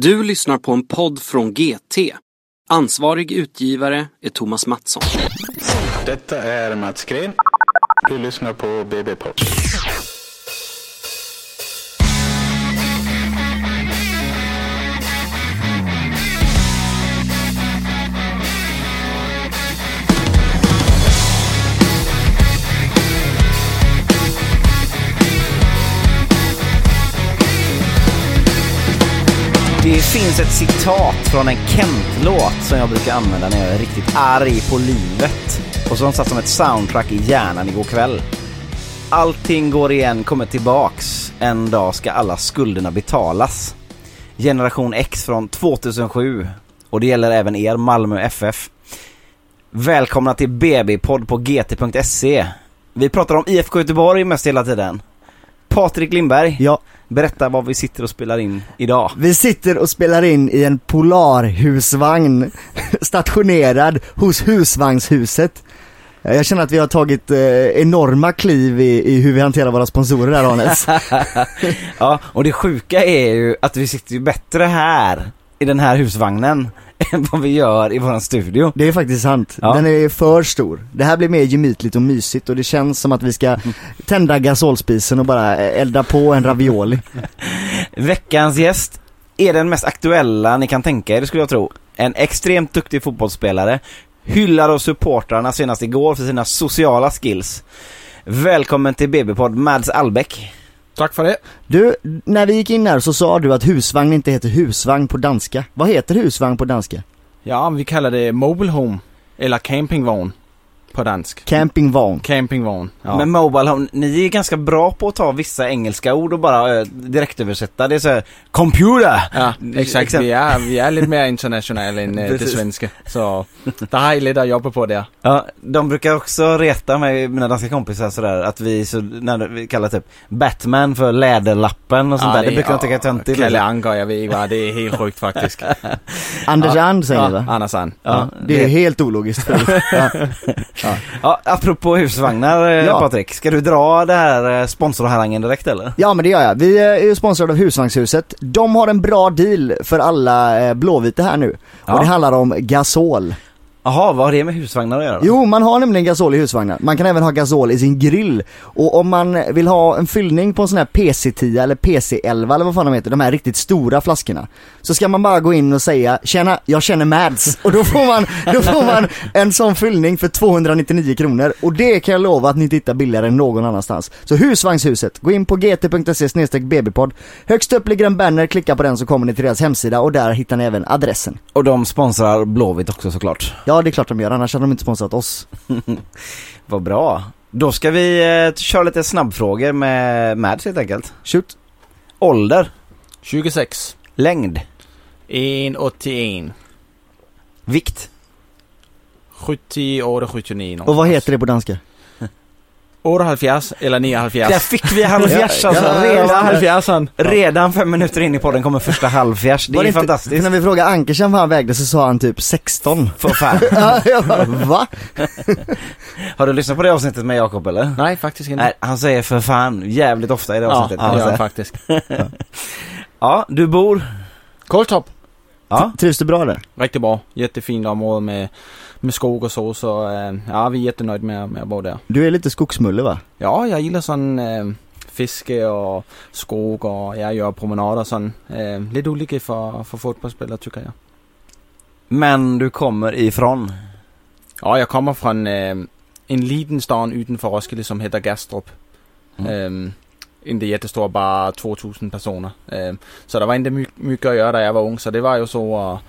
Du lyssnar på en podd från GT. Ansvarig utgivare är Thomas Mattsson. Detta är Mats Gren. Du lyssnar på BB-podd. Finns ett citat från en Kent-låt som jag brukar använda när jag är riktigt arg på livet. Och som satt som ett soundtrack i hjärnan igår kväll. Allting går igen, kommer tillbaks. En dag ska alla skulderna betalas. Generation X från 2007. Och det gäller även er, Malmö FF. Välkomna till BB-podd på gt.se. Vi pratar om IFK Göteborg mest hela tiden. Patrik Lindberg, Ja, berätta vad vi sitter och spelar in idag. vi sitter och spelar in i en Polarhusvagn stationerad hos husvagnshuset. Jag känner att vi har tagit eh, enorma kliv i, i hur vi hanterar våra sponsorer där Anes. Ja, och det sjuka är ju att vi sitter ju bättre här i den här husvagnen än vad vi gör i våran studio. Det är faktiskt sant. Ja. Den är för stor. Det här blir mer gemytligt och mysigt och det känns som att vi ska tända gasolspisen och bara elda på en ravioli. Veckans gäst är den mest aktuella ni kan tänka er, det skulle jag tro. En extremt duktig fotbollsspelare, hyllad av supportrarna senast igår för sina sociala skills. Välkommen till BB-podd Mads Albeck. Tack för det. Du, när vi gick in här så sa du att husvagn inte heter husvagn på danska. Vad heter husvagn på danska? Ja, vi kallar det mobile home. Eller campingvagn. På dansk. Campingvagn. Campingvagn. Ja. Men Mobile Home, ni är ganska bra på att ta vissa engelska ord och bara eh, direktöversätta. Det är såhär, computer! ja, exakt. Exempel- Vi är, vi är lite mer internationella än eh, det svenska. Så där har jag lite att jobba på där. Ja, de brukar också reta mig, mina danska kompisar sådär, att vi så, när vi kallar typ Batman för läderlappen och sånt där. Det, brukar de tycka är töntigt. Kalle liksom. Anker, jag vet vad. Det är helt sjukt faktiskt. Anders And säger ja, va? Anders And. Ja, Det är helt ologiskt. ja. Ja, apropå husvagnar eh, Ja. Patrik, ska du dra det här eh, sponsorharangen direkt eller? ja men det gör jag. Vi är ju sponsrade av Husvagnshuset. De har en bra deal för alla eh, blåvita här nu. Ja. Och det handlar om gasol. Jaha, vad har det med husvagnar att göra då? Jo, man har nämligen gasol i husvagnar. Man kan även ha gasol i sin grill. Och om man vill ha en fyllning på en sån här PC10 eller PC11 eller vad fan de heter, de här riktigt stora flaskorna. Så ska man bara gå in och säga Tjena, jag känner Mads. Och då får man, då får man en sån fyllning för 299 kronor. Och det kan jag lova att ni tittar billigare än någon annanstans. Så husvagnshuset, gå in på gt.se bbpodd. Högst upp ligger en banner, klicka på den så kommer ni till deras hemsida och där hittar ni även adressen. Och de sponsrar Blåvitt också såklart. Ja, det är klart de gör, annars hade de inte sponsrat oss. Vad bra. Då ska vi eh, köra lite snabbfrågor med Mads helt enkelt. Shoot. Ålder, 26. längd, 1,81. vikt, 78, 79 Och vad heter det på danska? 78 eller 79. Där fick vi Ja, alltså. ja, Det redan, halvfjärsan. redan fem minuter in i podden kommer första halvfjärs. Det är inte- fantastiskt. När vi frågade Ankersen vad han vägde så sa han typ 16. För fan. Ja, jag bara, va? Har du lyssnat på det avsnittet med Jakob eller? Nej, faktiskt inte. Nej, han säger för fan jävligt ofta i det Ja, avsnittet. gör säga. jag faktiskt. ja, du bor? Koltorp. Ja. Trivs du bra där? Riktigt bra. Jättefint område med, med skog och så. Så eh, ja, vi är jättenöjda med, med att bo där. Du är lite skogsmulle va? Ja, jag gillar sån eh, fiske och skog och jag gör promenader sån. Eh, lite olika för, för fotbollsspelare tycker jag. Men du kommer ifrån? Ja, jag kommer från en liten stad utanför Roskilde som heter Gastrup. Mm. Eh, inte jättestor, bara 2000 personer. Eh, så det var inte my- mycket att göra när jag var ung. Så det var ju så att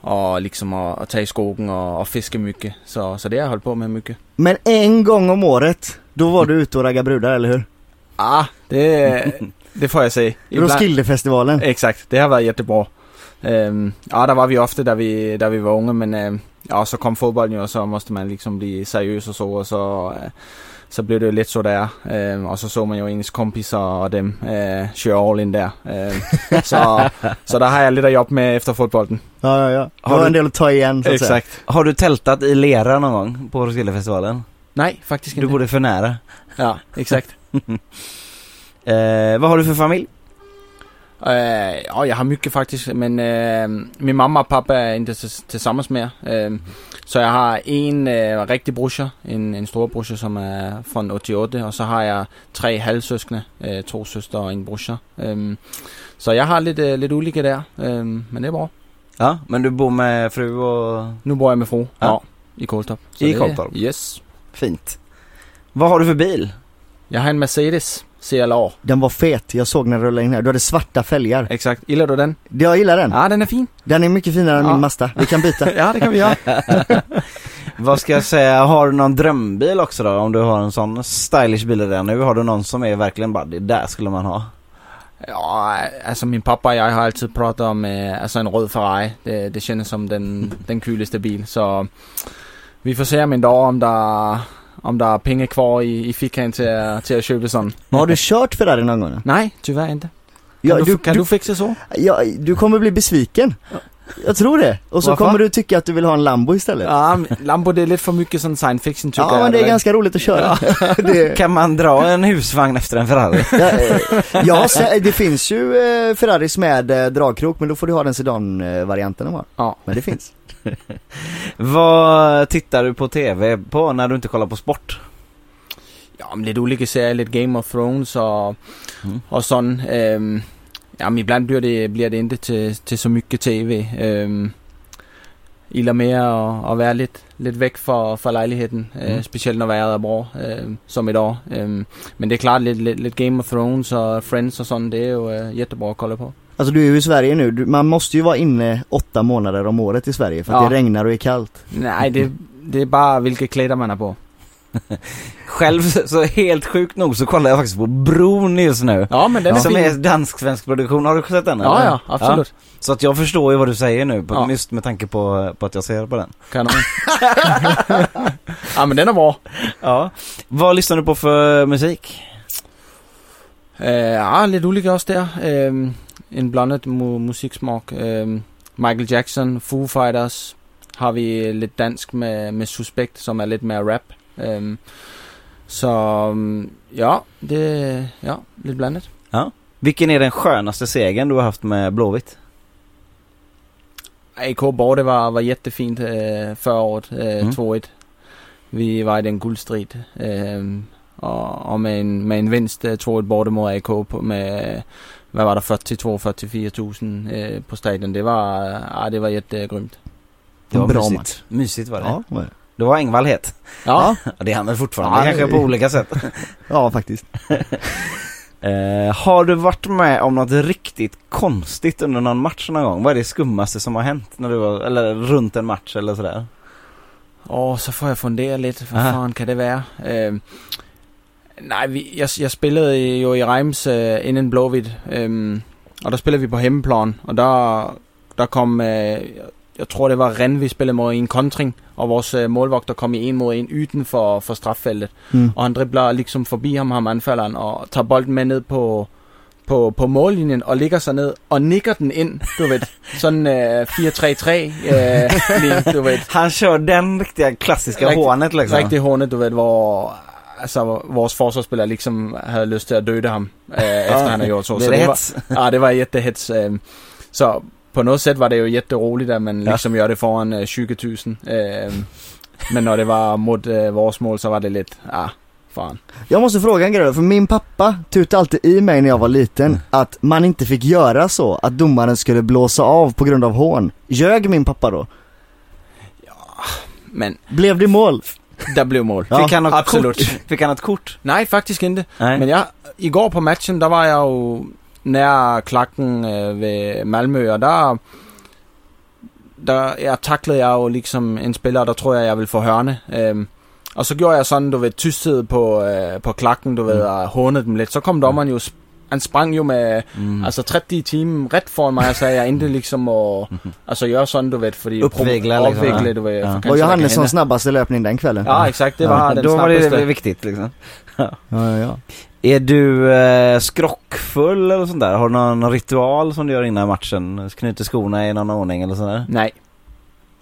och liksom att, ta i skogen och, och fiska mycket. Så, så det har jag hållit på med mycket. Men en gång om året, då var du ute och raggade brudar eller hur? Ah, det, det får jag säga. Roskildefestivalen. Exakt, det har varit jättebra. Ehm, ja, där var vi ofta där vi, där vi var unga men ehm, ja, så kom fotbollen ju och så måste man liksom bli seriös och så och så eh, så blev det ju lite sådär. Ehm, och så såg man ju ens kompisar och dem eh, köra all in där. Ehm, så, så där har jag lite jobb med efter fotbollen. Ja, ja, ja. Har Har du- en del att ta igen så att säga. Exakt. Har du tältat i lera någon gång på Roskildefestivalen? Nej, faktiskt Du inte. bodde för nära. Ja, exakt. Eh, vad har du för familj? Eh, ja, jag har mycket faktiskt, men eh, min mamma och pappa är inte tillsammans mer. Eh, så jag har en eh, riktig brorsa, en, en storbrorsa som är från 88 och så har jag tre halvsøskende, eh, två systrar och en brorsa. Eh, så jag har lite, lite olika där, eh, men det är bra. Ja, men du bor med fru och Nu bor jag med fru, Ja. ja, i Koltorp. Så I det-. Yes. fint. Vad har du för bil? Jag har en Mercedes CLA. Den var fet, jag såg när du rullade in här. Du hade svarta fälgar. Exakt. Gillar du den? Jag gillar den. Ja, den är fin. Den är mycket finare än Ja. min Mazda. Vi kan byta. Ja, det kan vi göra. Vad ska jag säga, har du någon drömbil också då? Om du har en sån stylish bil redan nu, har du någon som är verkligen bara, det där skulle man ha? Ja, alltså min pappa och jag har alltid pratat om eh, alltså en röd Ferrari. Det, det känns som den, den coolaste bil. Så vi får se om en dag om där, om där är pengar kvar i, i fickan till, att- till att köpa sån. Men har du kört Ferrari någon gång? Nej, tyvärr inte. Kan, Ja, du, du, kan du, du fixa så? ja, du kommer bli besviken. Jag tror det. Och så Varför? kommer du tycka att du vill ha en Lambo istället. Ja, Ja, Lambo det är lite för mycket sån science fiction tycker jag. men det är eller? ganska roligt att köra. det, Kan man dra en husvagn efter en Ferrari? ja, eh, ja, se- det finns ju eh, Ferraris med eh, dragkrok men då får du ha den sedan-varianten de har. Ja. Men det finns. Vad tittar du på TV på när du inte kollar på sport? Ja, men lite olika serier, lite Game of Thrones och, Mm. och sån. Øhm, ja, men ibland blir det, blir det inte till, till så mycket TV. Øhm, gillar mer att, att vara lite, lite väck för, för lägenheten. Mm. Øh, speciellt när vädret är bra, øh, som idag. Øhm, men det är klart, lite, lite, lite Game of Thrones och Friends och sånt, det är ju äh, jättebra att kolla på. Alltså du är ju i Sverige nu, du, man måste ju vara inne åtta månader om året i Sverige för att Ja. det regnar och är kallt. Nej, det, det är bara vilka kläder man har på. Själv så helt sjukt nog så kollar jag faktiskt på Bron just nu. Ja, men den är som fin. är dansk-svensk produktion, har du sett den Ja, eller? ja, absolut. Så att jag förstår ju vad du säger nu, på, Ja. just med tanke på, på att jag ser på den. Kanon. ja, men den är bra. Ja. Vad lyssnar du på för musik? Uh, ja, lite olika också där. Um, en blandad mu- musiksmak. Um, Michael Jackson, Foo Fighters. Har vi lite dansk med, med Suspekt som är lite mer rap. Um, så ja, det ja, lite blandat. Vilken är den skönaste segern du har haft med Blåvitt? AIK borta var, var jättefint uh, förra året, uh, Mm. 2-1. Vi var i den guldstrid. Um, och, och med en, med en vinst uh, 2-1 borta mot AIK på, med vad var det 42-44 tusen eh, på stadion. Det var, ja, det var jättegrymt. Det var Bra mysigt. match. Mysigt var det. Ja, vad är det? Det var Engvall het. Ja, Ja, det är han väl fortfarande, Ja, kanske på olika sätt. ja faktiskt. Eh, har du varit med om något riktigt konstigt under någon match någon gång? Vad är det skummaste som har hänt när du var, eller runt en match eller sådär? Åh, så får jag fundera lite. Vad Aha. fan kan det vara? Ehm, nej, vi, jag, jag spelade ju i Reims uh, innan Blåvitt. Um, och då spelade vi på hemmaplan. Och där, där kom, uh, jag tror det var Ren vi spelade mot i en kontring. Och vores uh, målvakt kom i en mot en uden for, for straffältet. Mm. Och han dribblar liksom förbi ham, ham anfallaren, och tar bolden med ned på, på, på mållinjen och ligger sig ned och nickar den in, du vet. Sådan uh, 4-3-3, uh, lige, du vet. Han kör den riktiga klassiska Riktigt- hånet liksom. Rigtig hånet, du ved, hvor altså, vores forsvarsspiller liksom havde lyst til at døde ham, øh, efter han har gjort så. Så det det var, ja, det var jättehets. Øh, så på något sätt var det ju jätteroligt att man Ja. liksom gör det foran øh, 20 000. Øh, men när det var mot øh, vores mål så var det lite, ah, fan. Jag måste fråga en grej för min pappa tutade alltid i mig när jag var liten Mm. att man inte fick göra så, att domaren skulle blåsa av på grund av hån. Ljög min pappa då? Men Blev det mål? Der blev mål. Ja, Fick han något absolut. kort? Fick han något kort? Nej, faktisk inte. Nej. Men jeg, igår på matchen, der var jeg jo nær klakken øh, ved Malmø, og der, der jeg taklede jeg jo liksom en spiller, der tror jeg, jeg ville få hørne. Øhm, og så gjorde jeg sådan, du ved, tysthed på, øh, på klakken, du ved, og hånede dem lidt. Så kom dommeren jo, sp- han sprang jo med, Mm. altså 30 i timen ret foran mig, sagde, jeg inte liksom må, altså gøre sådan, du ved, fordi... Uppvigla, liksom, Uppvigla, ja. du ved, Ja. Var Var kanske der kan Johannesson hända. snabbaste löpning den kvällen? Ja, exakt. Det var den Då var det snabbaste. viktigt liksom. ja, ja. Är du eh, skrockfull eller sånt där? Har du någon ritual som du gör innan matchen? Knyter skorna i någon ordning eller sådär? Nej,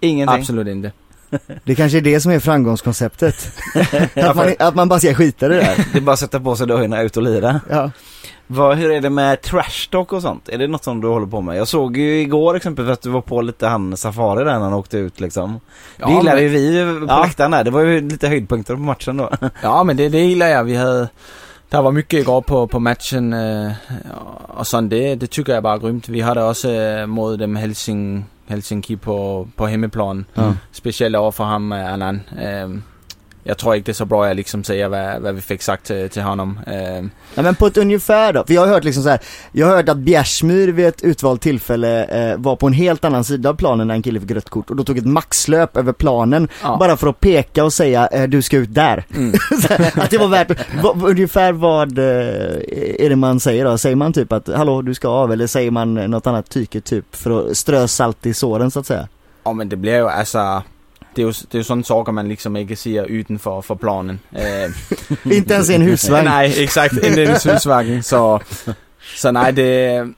Ingenting? absolut inte. Det kanske är det som är framgångskonceptet. att, man, att man bara ska skita det där. Det är bara att sätta på sig dojorna ut och lira. Ja. Vad, hur är det med trash talk och sånt? Är det något som du håller på med? Jag såg ju igår exempelvis att du var på lite han Safari där när han åkte ut liksom. Ja, det gillade men- ju vi på Ja. läktaren där. Det var ju lite höjdpunkter på matchen då. Ja, men det, det gillar jag. Vi hade, der var mycket igår på, på matchen, øh, og sådan det, det tycker jag bara är grymt. Vi hade också øh, mod dem Helsing, Helsinki på, på hemmaplan. Ja. Speciellt overfor ham, øh, Anand. Øh, jag tror inte det är så bra jag liksom säger vad, vad vi fick sagt till, till honom. Øh, Ja, men på ett ungefär då, för jag har hört liksom så här, jag har hört att Bjärsmyr vid ett utvalt tillfälle eh, var på en helt annan sida av planen när en kille fick rött kort och då tog ett maxlöp över planen Ja. bara för att peka och säga eh, du ska ut där. mm. Här, att det var värt, ungefär vad eh, är det man säger då? Säger man typ att hallå du ska av eller säger man något annat tyke typ för att strö salt i såren så att säga? Ja, men det blir ju alltså... Det är ju, det är ju sådana saker man liksom inte ser utanför för planen. Inte ens i en husvagn. nej, exakt. Inte en husvagn. Så, så nej, det,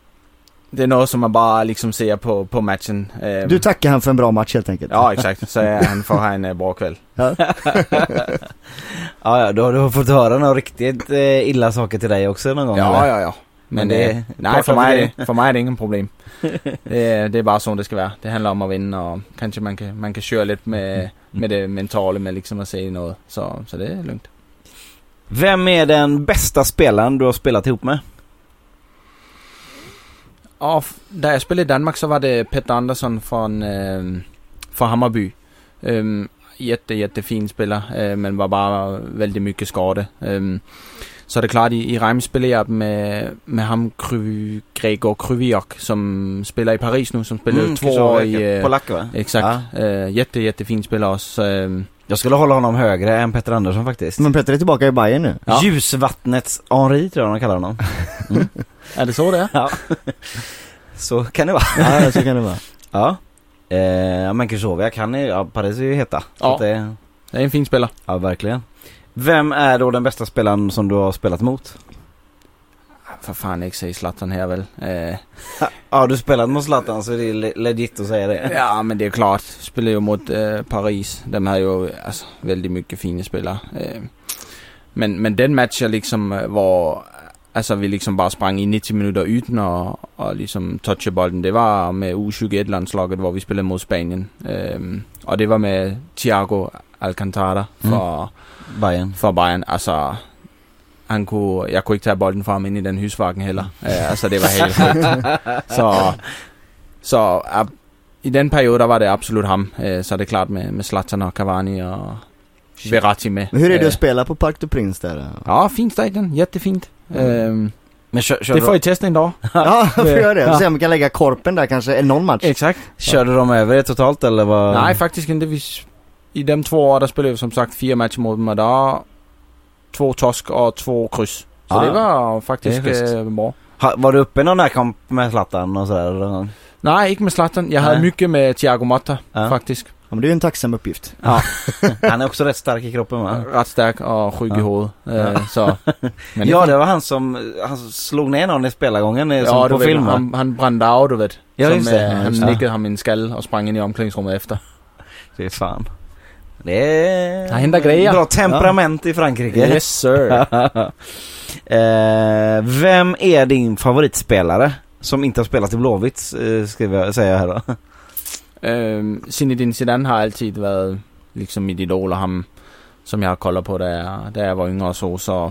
det är något som man bara liksom ser på, på matchen. Øh, Du tackar han för en bra match helt enkelt. Ja, exakt. Så han får ha en øh, bra kväll. Ja. Ja, ja, då har du fått höra några riktigt eh, illa saker till dig också någon gång Ja, eller? ja, ja. Men Men det- nej, för mig, för mig är det ingen problem. Det, det är bara så det ska vara. Det handlar om att vinna och kanske man kan, man kan köra lite med, med det mentala med liksom att säga något. Så, så det är lugnt. Vem är den bästa spelaren du har spelat ihop med? F- da jeg spillede i Danmark, så var det Petter Andersson från, øh, fra Hammarby. Øhm, jätte, jättefin spiller, øh, men var bare väldigt mycket skade. Øhm, så er det klart, i, i Reims spiller jeg med, med ham, Kry, Gregor Kryviok, som spiller i Paris nu, som spiller mm, två år i... Øh, Polack va? exakt. Øh, jätte, jättefin spiller også. Øh, Jag skulle hålla honom högre än Petter Andersson faktiskt. Men Petter är tillbaka i Bayern nu. Ja. Ljusvattnets Henri tror jag de kallar honom. er det så, det er? Ja. Så kan det vara. Ja, så kan det vara. Ja. Eh, ja men Krychowiak han är, ja Paris är ju heta. Så Ja. det, Det er en fin spiller. ja verkligen. Vem är då den bästa spelaren som du har spelat mot? For fan ikke sige Zlatan her, vel? Øh, Ja du spelat mot Zlatan så det är le- legit att säga det. Ja, men det är klart. Spelade ju mot eh, Paris. De har ju alltså, väldigt mycket fina spelare. Eh, men, men den matchen liksom eh, var... Alltså vi liksom bara sprang i 90 minuter utan och, och liksom toucha bollen. Det var med U21-landslaget, hvor vi spelade mot Spanien. Eh, och det var med Thiago Alcantara för, Bayern. för Bayern. Alltså, han kunne, jeg kunne ikke tage bolden fra ham ind i den husvagn heller. Uh, altså, det var helt sjukt. Så, så uh, i den periode, der var det absolut ham. Uh, så er det klart med, med Zlatan og Cavani og Verratti med. Men hur är det att spela på Parc du Prince där? Ja, fint stadion. Jättefint. Um, Men kör, kör, det får I testa en dag. Ja, jag får göra det. Ja. Se om vi kan lägga korpen där kanske, eller någon match. Exakt. Körde de över det totalt eller vad? Nej, faktisk inte. Vi, I de två år, der spillede vi som sagt fire matcher der var två torsk og två kryds. Så Ah, det var faktisk det øh, bra. Ha, var du uppe i någon närkamp med Zlatan och sådär? Nej, ikke med Zlatan. Jeg havde Nej. mycket med Thiago Motta, Ja. faktisk. Ja, men det är ju en tacksam uppgift. Ja. Han är också rätt stark i kroppen va? Stærk og sjuk i Ja. hovedet. Øh, så, men ja det var han som, han slog ner någon i spelargången eh, som ja, på film han, han brændte af, du ved. Ja, som, just det. Ja, han nikkede ham i en skalle og sprang ind i omklædningsrummet efter. Det är fan. Det är... Han händer grejer. Bra temperament i Frankrike. Yes sir. eh, vem är din favoritspelare? Som inte har spelat i Blåvitt, eh, skriver jag, säger jag här då. øhm, Zinedine Zidane har altid været liksom mit idol, og ham, som jeg har kolder på, jeg, da jeg var yngre og så, så,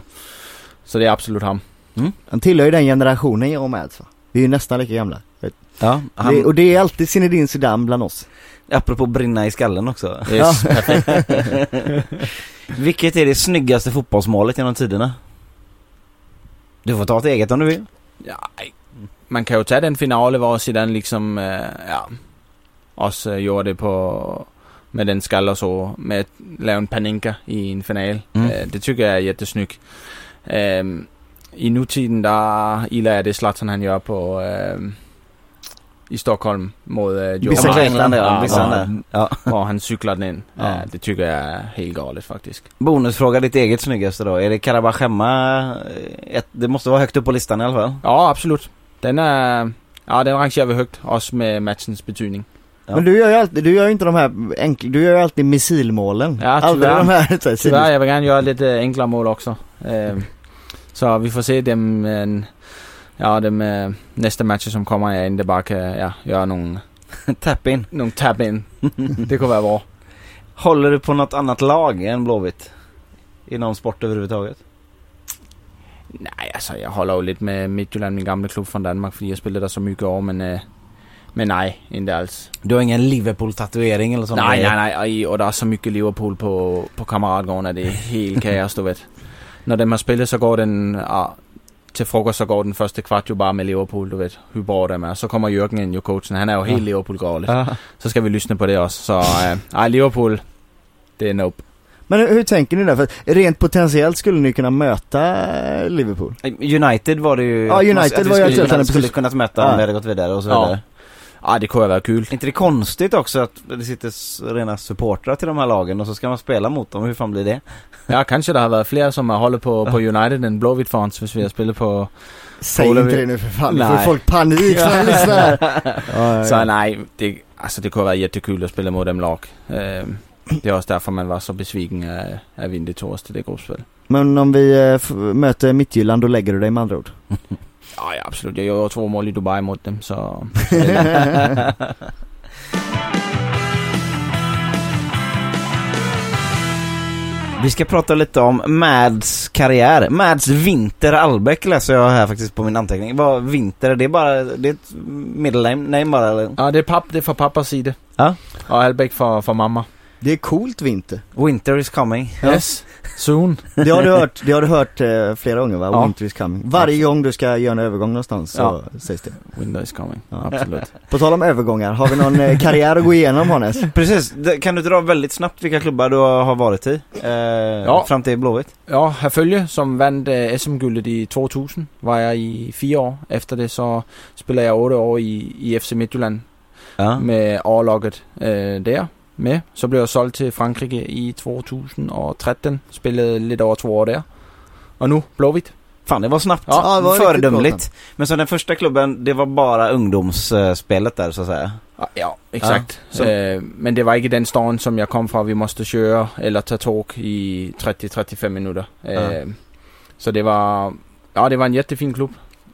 så det er absolut ham. Han tillhör ju den generationen jag med alltså. Vi är ju nästan lika gamla. Ja, Det, han, och det är alltid Zinedine Zidane bland oss. apropå brinna i skallen också. Yes. Vilket är det snyggaste fotbollsmålet genom tiderna? Du får ta ett eget om du vill. Ja, man kan jo tage den finale, hvor Zidane liksom, øh, ja, også øh, gjorde det på, med den skal og så, med at lave en paninka i en final. Mm. Øh, det tycker jeg er jättesnyggt. Øh, I nutiden, der iler jeg det Zlatan, han gør på, øh, i Stockholm mod øh, Joe Vissa Ja, mot England, ja. Ja. han cykler den ind. Ja. Ja. det tycker jeg er helt galet faktisk. Bonusfråga, ditt eget snyggaste då. Är det Karabachemma? eh, Ett, det måste vara högt upp på listan i alla fall. Ja, absolut. Den er, ja, den rangerer vi højt, også med matchens betydning. Ja. Men du gör ju alltid, du gör ju inte de här enkla, du gör ju alltid missilmålen. Ja, Aldrig tyvärr. de här så här, Tyvärr, jeg vil gerne gøre lidt øh, enklere mål også. Øh, så vi får se dem, men ja, de øh, næste matcher, som kommer, jeg ikke bare kan ja, gøre nogle, Tap in. nogle tap in. det kunne være hvor. Håller du på något annat lag än Blåvitt? I någon sport överhuvudtaget? Nej, altså, jeg holder jo lidt med Midtjylland, min gamle klub fra Danmark, fordi jeg spillede der så mycket år, men, øh, men nej, inte alls. Du har ingen Liverpool-tatuering eller sånt? Nej, nej, nej, og der er så mycket Liverpool på, på kammeratgården, at det er helt kaos, du vet. Når dem har spillet, så går den, ah, til frokost, så går den første kvart jo bare med Liverpool, du vet, hur bra dem er. Så kommer Jørgen ind, jo coachen, han er jo helt Liverpool-gårlig. Ja. Så skal vi lyssna på det også. Så øh, nej, Liverpool, det är nope. Men hur, tänker ni där? För rent potentiellt skulle ni kunna möta Liverpool. United var det ju... Ja, United att vi var ju skulle, han är skulle precis- kunnat möta Ja. om det hade gått vidare och så Ja. vidare. Ja, det kunne være kul. inte det konstigt också att det sitter rena supportrar till de här lagen och så ska man spela mot dem? Hur fan blir det? Ja, kanskje der har været flere, som har holdet på, på United end Blåvitt os, hvis vi har spillet på... Säg Håller inte vi- det nu för fan, nu får Nej. folk panik när de lyssnar. Ja, ja, Så nej, det, altså, det have været jättekul at spille mod dem lag. Øh, det er også derfor, man var så besviken af, af vi inte tog os til det gruppspil. Men om vi eh, möter Midtjylland, då lägger du dig med andra ord? Ja, ja, absolut. Jeg gjorde to mål i Dubai mod dem, så... Vi ska prata lite om Mads karriär. Mads Winter Albeck läser jag här faktiskt på min anteckning. Vad Winter, det är bara, det är ett middle name, name bara eller? Ja, det er, pap, det er for pappas side. Ja. Og Albeck for, for mamma. Det är coolt vinter. Winter is coming. Yes, soon. Det har du hört, det har du hört eh, flera gånger va? Ja. Winter is coming. Varje gång du ska göra en övergång någonstans så Ja. sägs det. Winter is coming. Ja. Absolut. På tal om övergångar, har vi någon eh, karriär att gå igenom Hannes? Precis, Det- kan du dra väldigt snabbt vilka klubbar du har varit i? Eh, Fram till Blåvitt? Ja, Herfølge, som vandt uh, SM-guldet i 2000, var jeg i fire år. Efter det så spiller jeg otte år i, i FC Midtjylland Ja. med overlogget øh, der med. Så blev jeg solgt til Frankrike i 2013. Spillede lidt over to år der. Og nu Blåvitt. Fan det var snabbt. Ja, det var Föredömligt. Men så den första klubben, det var bara ungdomsspelet där så att säga? Ja, exakt. Ja, øh, men det var ikke den storm, som jeg kom fra. Vi måste køre eller tage tog i 30-35 minutter. Ja. Øh, så det var, ja, det var en jättefin klub.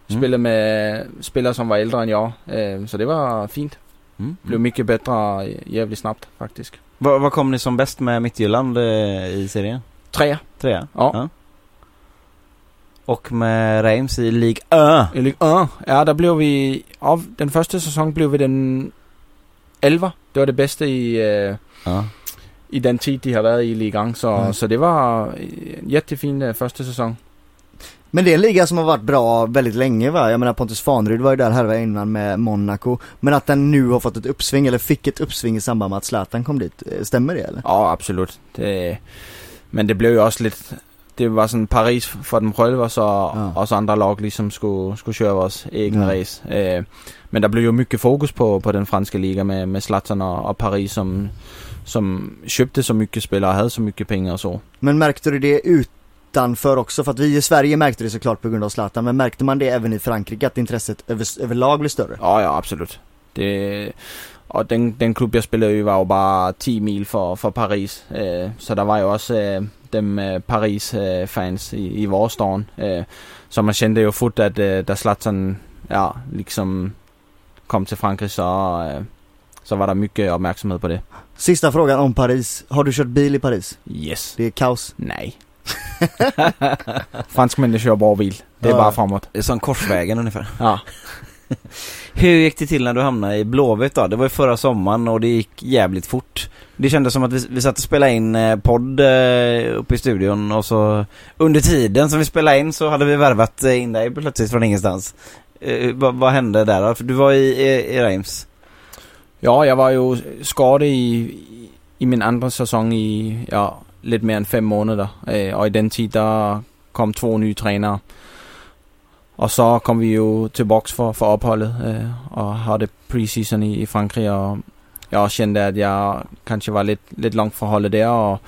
Mm. Spillede med spillere, som var ældre end jeg. Øh, så det var fint. Mm. Blev mycket bättre jävligt snabbt faktisk. Vad, vad kom ni som bäst med Midtjylland eh, i serien? Trea. Trea? Ja. Och med Reims i League Ö. I Ligue 1. Ja, der blev vi... Op, den første sæson blev vi den 11. Det var det bedste i, øh, Ja. i den tid, de har været i Ligue 1. Så, Mm. så det var en jättefin øh, første sæson. Men det är en liga som har varit bra väldigt länge va? Jag menar Pontus Fanerud var ju där här innan med Monaco. Men att den nu har fått ett uppsving, eller fick ett uppsving i samband med att Zlatan kom dit. Eh, Stämmer det eller? Ja, absolut. Det, men det blev jo også lidt... Det var sådan Paris for dem själva, så Ja. også andre lag ligesom skulle, skulle køre vores egne Ja. race. Øh, men der blev jo mycket fokus på, på den franske liga med, med Zlatan og, og Paris, som, som köpte så mycket spelare og havde så mycket pengar och så. Men märkte du det utanför också? För att vi i Sverige märkte det såklart på grund av Zlatan. Men märkte man det även i Frankrike att intresset över, överlag blev större? Ja, ja, absolut. Det, og den, den klub, jeg spillede i, var jo bare 10 mil for, for Paris. Øh, så der var jo også øh, dem øh, Paris-fans i, i storm. Øh, så man kände jo fort, at øh, da Zlatan ja, liksom kom til Frankrig, så, så var der mycket opmærksomhed på det. Sista frågan om Paris. Har du kört bil i Paris? Yes. Det är kaos. Nej. Franskmændene kører bra bil. Det er Ja. bare framåt. Det är som Korsvägen ungefär. Ja. Hur gick det till när du hamnade i Blåvitt då? Det var ju förra sommaren och det gick jävligt fort. Det kändes som att vi, vi satt och spelade in eh, podd eh, uppe i studion och så under tiden som vi spelade in så hade vi värvat eh, in dig plötsligt från ingenstans. Vad, vad hände där då? För du var i, i, i Reims. Ja, jeg var jo skadet i, i, min andre sæson i ja, lidt mere end fem måneder. Øh, og i den tid, der kom to nye trænere. Og så kom vi jo til boks for, for opholdet øh, og preseason i, i Frankrig. Og jeg også kände, at jeg kanskje var lidt, lidt langt fra holdet der. Og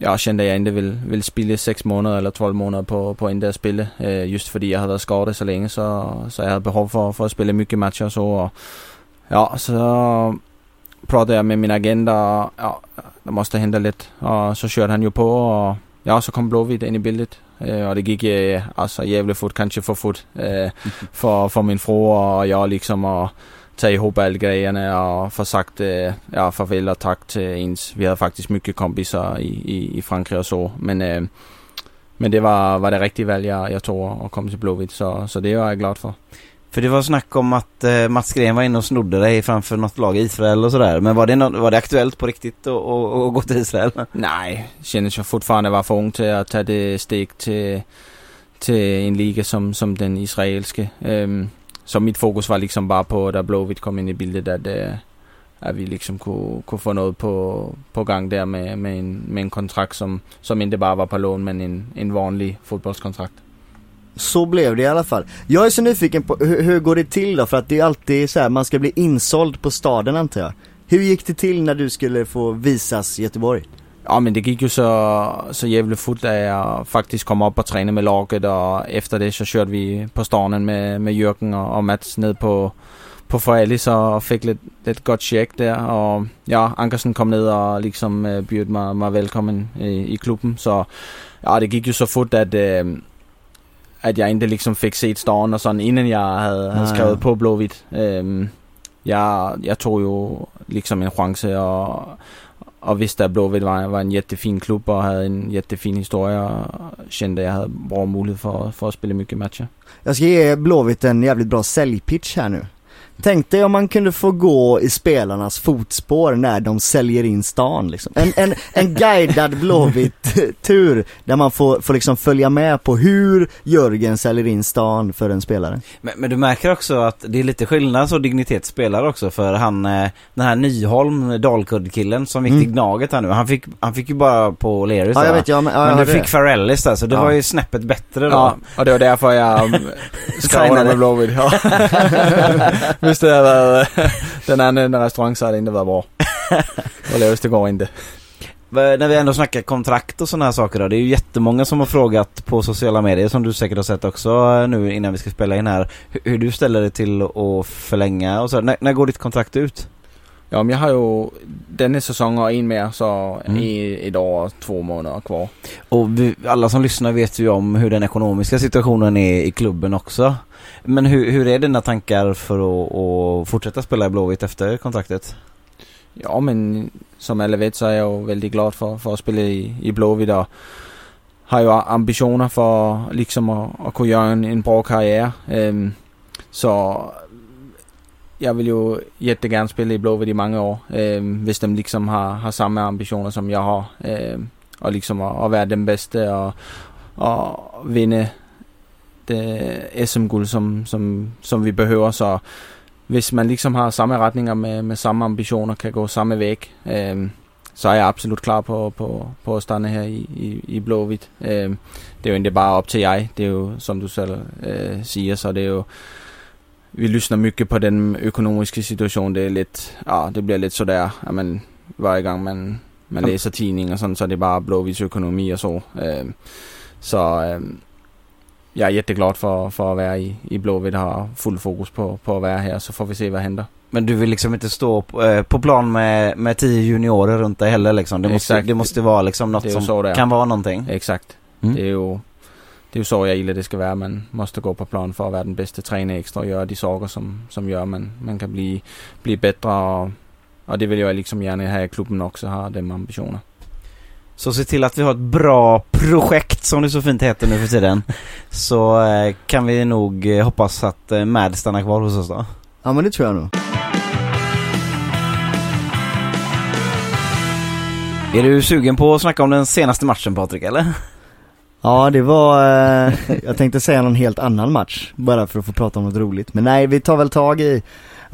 jeg også kände, at jeg ikke ville, ville spille 6 måneder eller 12 måneder på, på endda at spille. Øh, just fordi jeg havde været skadet så længe, så, så jeg havde behov for, for at spille mycket matcher og så. Og, Ja, så pratade jag med min agent och ja, det måste hända lite. Och så körde han ju på och ja, så kom Blåvitt in i bildet. Eh, och det gick eh, alltså jävligt fort, kanske för fort eh, för, för min fru och jag liksom att ta ihop alla grejerna och få sagt eh, ja, farväl och tack till ens. Vi hade faktiskt mycket kompisar i, i, i Frankrike och så. Men, eh, men det var, var det riktigt väl jag, jag tog att komma till Blåvitt. Så, så det var jag glad för. För det var snack om att eh, Mats Gren var inne och snodde dig framför något lag i Israel och sådär. Men var det, no var det aktuellt på riktigt att att- att gå till Israel? Nej, kändes jag fortfarande var för ung till att ta det steg till, till en liga som, som den israelske. Um, så mitt fokus var liksom bara på, där Blåvitt kom in i bilden, att, uh, øh, att vi liksom kunde, kunde få något på, på gång där med, med, en, med en kontrakt, som, som inte bara var på lån, men en, en vanlig fotbollskontrakt. Så blev det i alla fall. Jag är så nyfiken på, hur, hur går det till då? För att det är alltid så här, man ska bli insåld på staden antar jag. Hur gick det till när du skulle få visas i Göteborg? Ja, men det gick ju så, så jävligt fort att jag faktiskt kom upp och tränade med laget och efter det så körde vi på staden med, med Jürgen och, och Mats ned på, på Forellis och fick lite, lite gott check där och ja, Ankersen kom ned och liksom äh, bjöd mig, mig välkommen i, i klubben så ja, det gick ju så fort att äh, att jag inte liksom fick se stan och sånt innan jag hade, hade Nej. skrivit på Blåvitt. Ähm, jag, jag tog ju liksom en chans och och visste att Blåvitt var, var en jättefin klubb och hade en jättefin historia och kände att jag hade bra möjlighet för, för att spela mycket matcher. Jag ska ge Blåvitt en jävligt bra säljpitch här nu. Tänk dig om man kunde få gå i spelarnas fotspår när de säljer in stan liksom. En, en, en guidad Blåvitt-tur där man får, får liksom följa med på hur Jörgen säljer in stan för en spelare. Men, men du märker också att det är lite skillnad så dignitet spelar också för han, eh, den här Nyholm, Dalkurd-killen som gick till Mm. Gnaget här nu. Han fick, han fick ju bara på Lerus Ja jag vet, ja, men, ja, Men du fick. Farellis där så det Ja. var ju snäppet bättre då. Ja, och det var därför jag um, skrev Signade. med Blåvitt. Ja. Hvis det hade varit den andra restaurang så hade det inte varit bra. Och Lewis det går inte. När vi ändå snackar kontrakt och sådana här saker då. Det är ju jättemånga som har frågat på sociala medier som du säkert har sett också eh, nu innan vi ska spela in här. Hur, du ställer dig till att förlänga och så. När, när går ditt kontrakt ut? Ja, men jag har ju denna säsong och en mer så Mm. i och två månader kvar. Och vi, alla som lyssnar vet ju om hur den ekonomiska situationen är i klubben också. Men hur, hur är dina tankar för att, att fortsätta spela i Blåvitt efter kontraktet? Ja, men som alla vet så är jag väldigt glad för, för att spela i, i Blåvitt och har ju ambitioner för liksom att, att kunna göra en, en bra karriär. Um, så jag vill ju jättegärna spela i Blåvitt i många år. Um, de liksom har, har samma ambitioner som jag har. Um, och liksom att, att vara den bästa och, och vinna det SM-guld som, som, som vi behöver. Så hvis man liksom har samma rättningar med, med samma ambitioner, kan gå samma väg, um, så är jag absolut klar på, på, på att stanna här i, i, i Blåvitt. Um, det är ju inte bara upp till jag. Det är ju som du själv uh, säger så det är ju vi lyssnar mycket på den ekonomiska situationen. Det är lite, ja det blir lite sådär, ja men varje gång man, man läser tidningar och sånt så är det bara Blåvitts ekonomi och så. Ehm, så ehm, jag är jätteglad för, för att vara i, i Blåvitt och ha full fokus på, på att vara här så får vi se vad händer. Men du vill liksom inte stå på, eh, på plan med, med tio juniorer runt dig heller liksom. Det måste, Exakt. det måste vara liksom något som kan vara någonting. Exakt. Mm. Det är ju det är ju så jag gillar det ska vara. Man måste gå på plan för att vara den bästa tränare extra och göra de saker som, som gör man, man kan bli, bli bättre och, och det vill jag liksom gärna här i klubben också ha, de ambitioner. Så se till att vi har ett bra projekt som det så fint heter nu för tiden. så eh, kan vi nog eh, hoppas att eh, Mad stannar kvar hos oss då. Ja men det tror jag nog. Är du sugen på att snacka om den senaste matchen Patrik eller? Ja det var, eh, jag tänkte säga någon helt annan match. Bara för att få prata om något roligt. Men nej vi tar väl tag i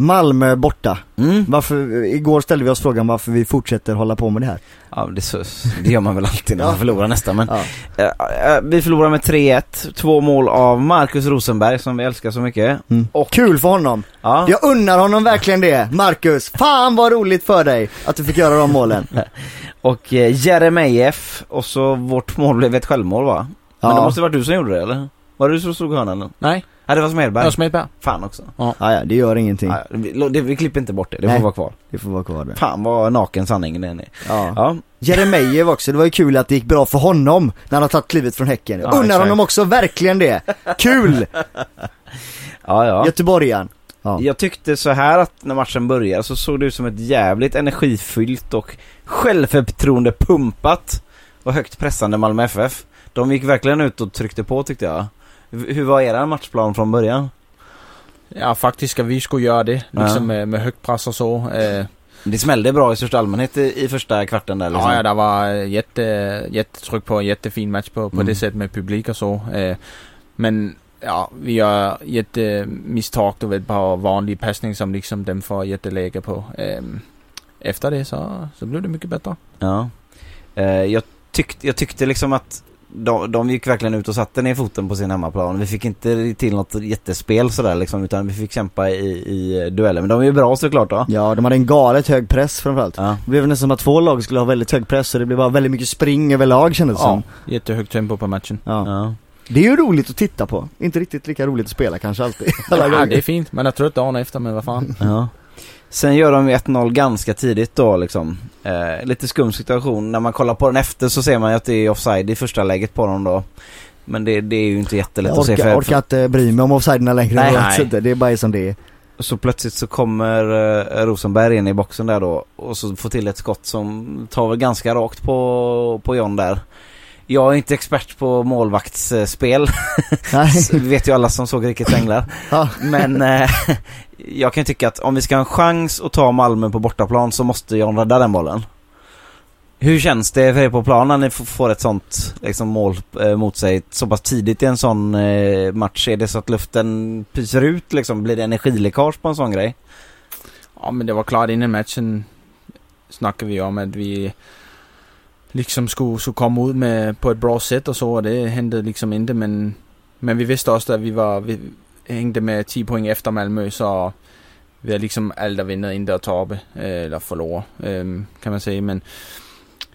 Malmö borta. Mm. Varför, igår ställde vi oss frågan varför vi fortsätter hålla på med det här. Ja det, så, det gör man väl alltid när man Ja. förlorar nästan men Ja. eh, Vi förlorar med 3-1, två mål av Marcus Rosenberg som vi älskar så mycket. Mm. Och- Kul för honom. Ja, Jag unnar honom verkligen det. Marcus, fan vad roligt för dig att du fick göra de målen. och eh, Jeremejeff och så vårt mål blev ett självmål va? Men det måste varit du som gjorde det eller? Var det du som slog hörnan? eller? Nej, Nej det var Smedberg. jag Smedberg. Fan också. Ja, ja, det gör ingenting. Ja, vi, det, vi klipper inte bort det, det Nej. får vara kvar. Det får vara kvar där. Fan vad naken sanningen den är. Ja. Ja. Jeremejeff också, det var ju kul att det gick bra för honom när han har tagit klivet från Häcken. Ja, Unnar exakt. honom också verkligen det. Kul! Ja, ja. Göteborgaren. Ja. Jag tyckte så här att när matchen började så såg det ut som ett jävligt energifyllt och självförtroende pumpat och högt pressande Malmö FF. De gick verkligen ut och tryckte på tyckte jag. Hur var era matchplan från början? Ja, faktiskt ska vi skulle göra det. Ja. Liksom med, med högt press och så. Eh, Det smällde bra i största allmänhet i, i första kvarten där liksom. Ja, ja, der var øh, jätte, jättetryck på en jättefin match på, på Mm. det sätt med publik och så. Eh, men ja, vi gör jättemisstag du vet på vanlig passning som liksom dem får jätteläge på. Eh, efter det så, så blev det mycket bättre. Ja. Eh, jag, tyckte, jag tyckte liksom att de, de gick verkligen ut och satte ner foten på sin hemmaplan. Vi fick inte till något jättespel sådär liksom, utan vi fick kämpa i, i dueller. Men de är ju bra såklart då. Ja, de hade en galet hög press framförallt. Ja. Det blev nästan som att två lag skulle ha väldigt hög press så det blev bara väldigt mycket spring överlag kändes det Ja, som. jättehögt tempo på matchen. Ja. Ja. Det är ju roligt att titta på. Inte riktigt lika roligt att spela kanske alltid. Alla Ja, gånger. det är fint. Man är trött dagen efter, men vad fan. Ja. Sen gör de ju 1-0 ganska tidigt då liksom. Eh, lite skum situation. När man kollar på den efter så ser man ju att det är offside i första läget på dem då. Men det, det är ju inte jättelätt Jag att se orkar, för, orkar inte bry mig om offsiderna längre. Nej, Nej. Det är bara som det är. Så plötsligt så kommer eh, Rosenberg in i boxen där då och så får till ett skott som tar väl ganska rakt på, på John där. Jag är inte expert på målvaktsspel, Nej. Så vet ju alla som såg Rikets Änglar. Ja. Men eh, jag kan tycka att om vi ska ha en chans att ta Malmö på bortaplan så måste John rädda den bollen. Hur känns det för er på planen när ni får ett sånt liksom, mål eh, mot sig så pass tidigt i en sån eh, match? Är det så att luften pyser ut liksom? Blir det energiläckage på en sån grej? Ja, men det var klart innan matchen snackade vi om att vi liksom skulle, skulle komma ut med på ett bra sätt och så och det hände liksom inte men men vi visste också att vi var vi hängde med 10 poäng efter Malmö så vi har liksom aldrig vunnit, inte att tabe eh, eller förlora eh, kan man säga men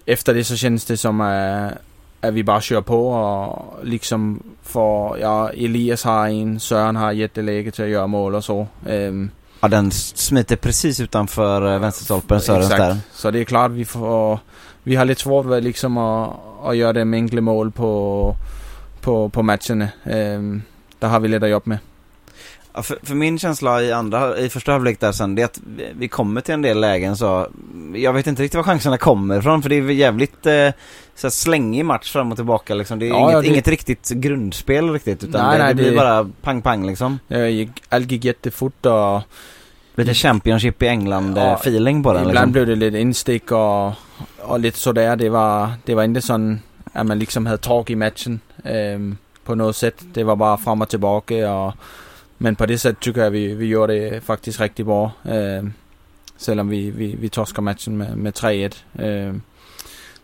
efter det så känns det som att, att vi bara kör på och liksom får, ja Elias har en, Sören har jätteläge till att göra mål och så. Ehm, Ja, den smiter precis utanför eh, vänsterstolpen Sörens där. Så det är klart vi får, vi har lite svårt med liksom att, att göra det med enkla mål på, på, på matcherna. Ehm, där har vi lite att jobba med. Ja, för, för min känsla i, andra, i första halvlek där sen, det är att vi- kommer till en del lägen så Jag vet inte riktigt var chanserna kommer ifrån för det är jävligt eh, så här slängig match fram och tillbaka liksom. Det är Ja, inget, det- inget riktigt grundspel riktigt utan Nej, det, nej, det blir det- bara pang-pang liksom. Det gick, allt gick jättefort och Lite Championship i England Ja, eh, på den ibland liksom. blev det lite instick och, och lite sådär. Det var, det var inte sån att man liksom hade tag i matchen ehm, på något sätt. Det var bara fram och tillbaka och men på det sättet tycker jag vi, vi gjorde det faktiskt riktigt bra. Um, selvom vi, vi, vi torskar matchen med, med 3-1. Ehm,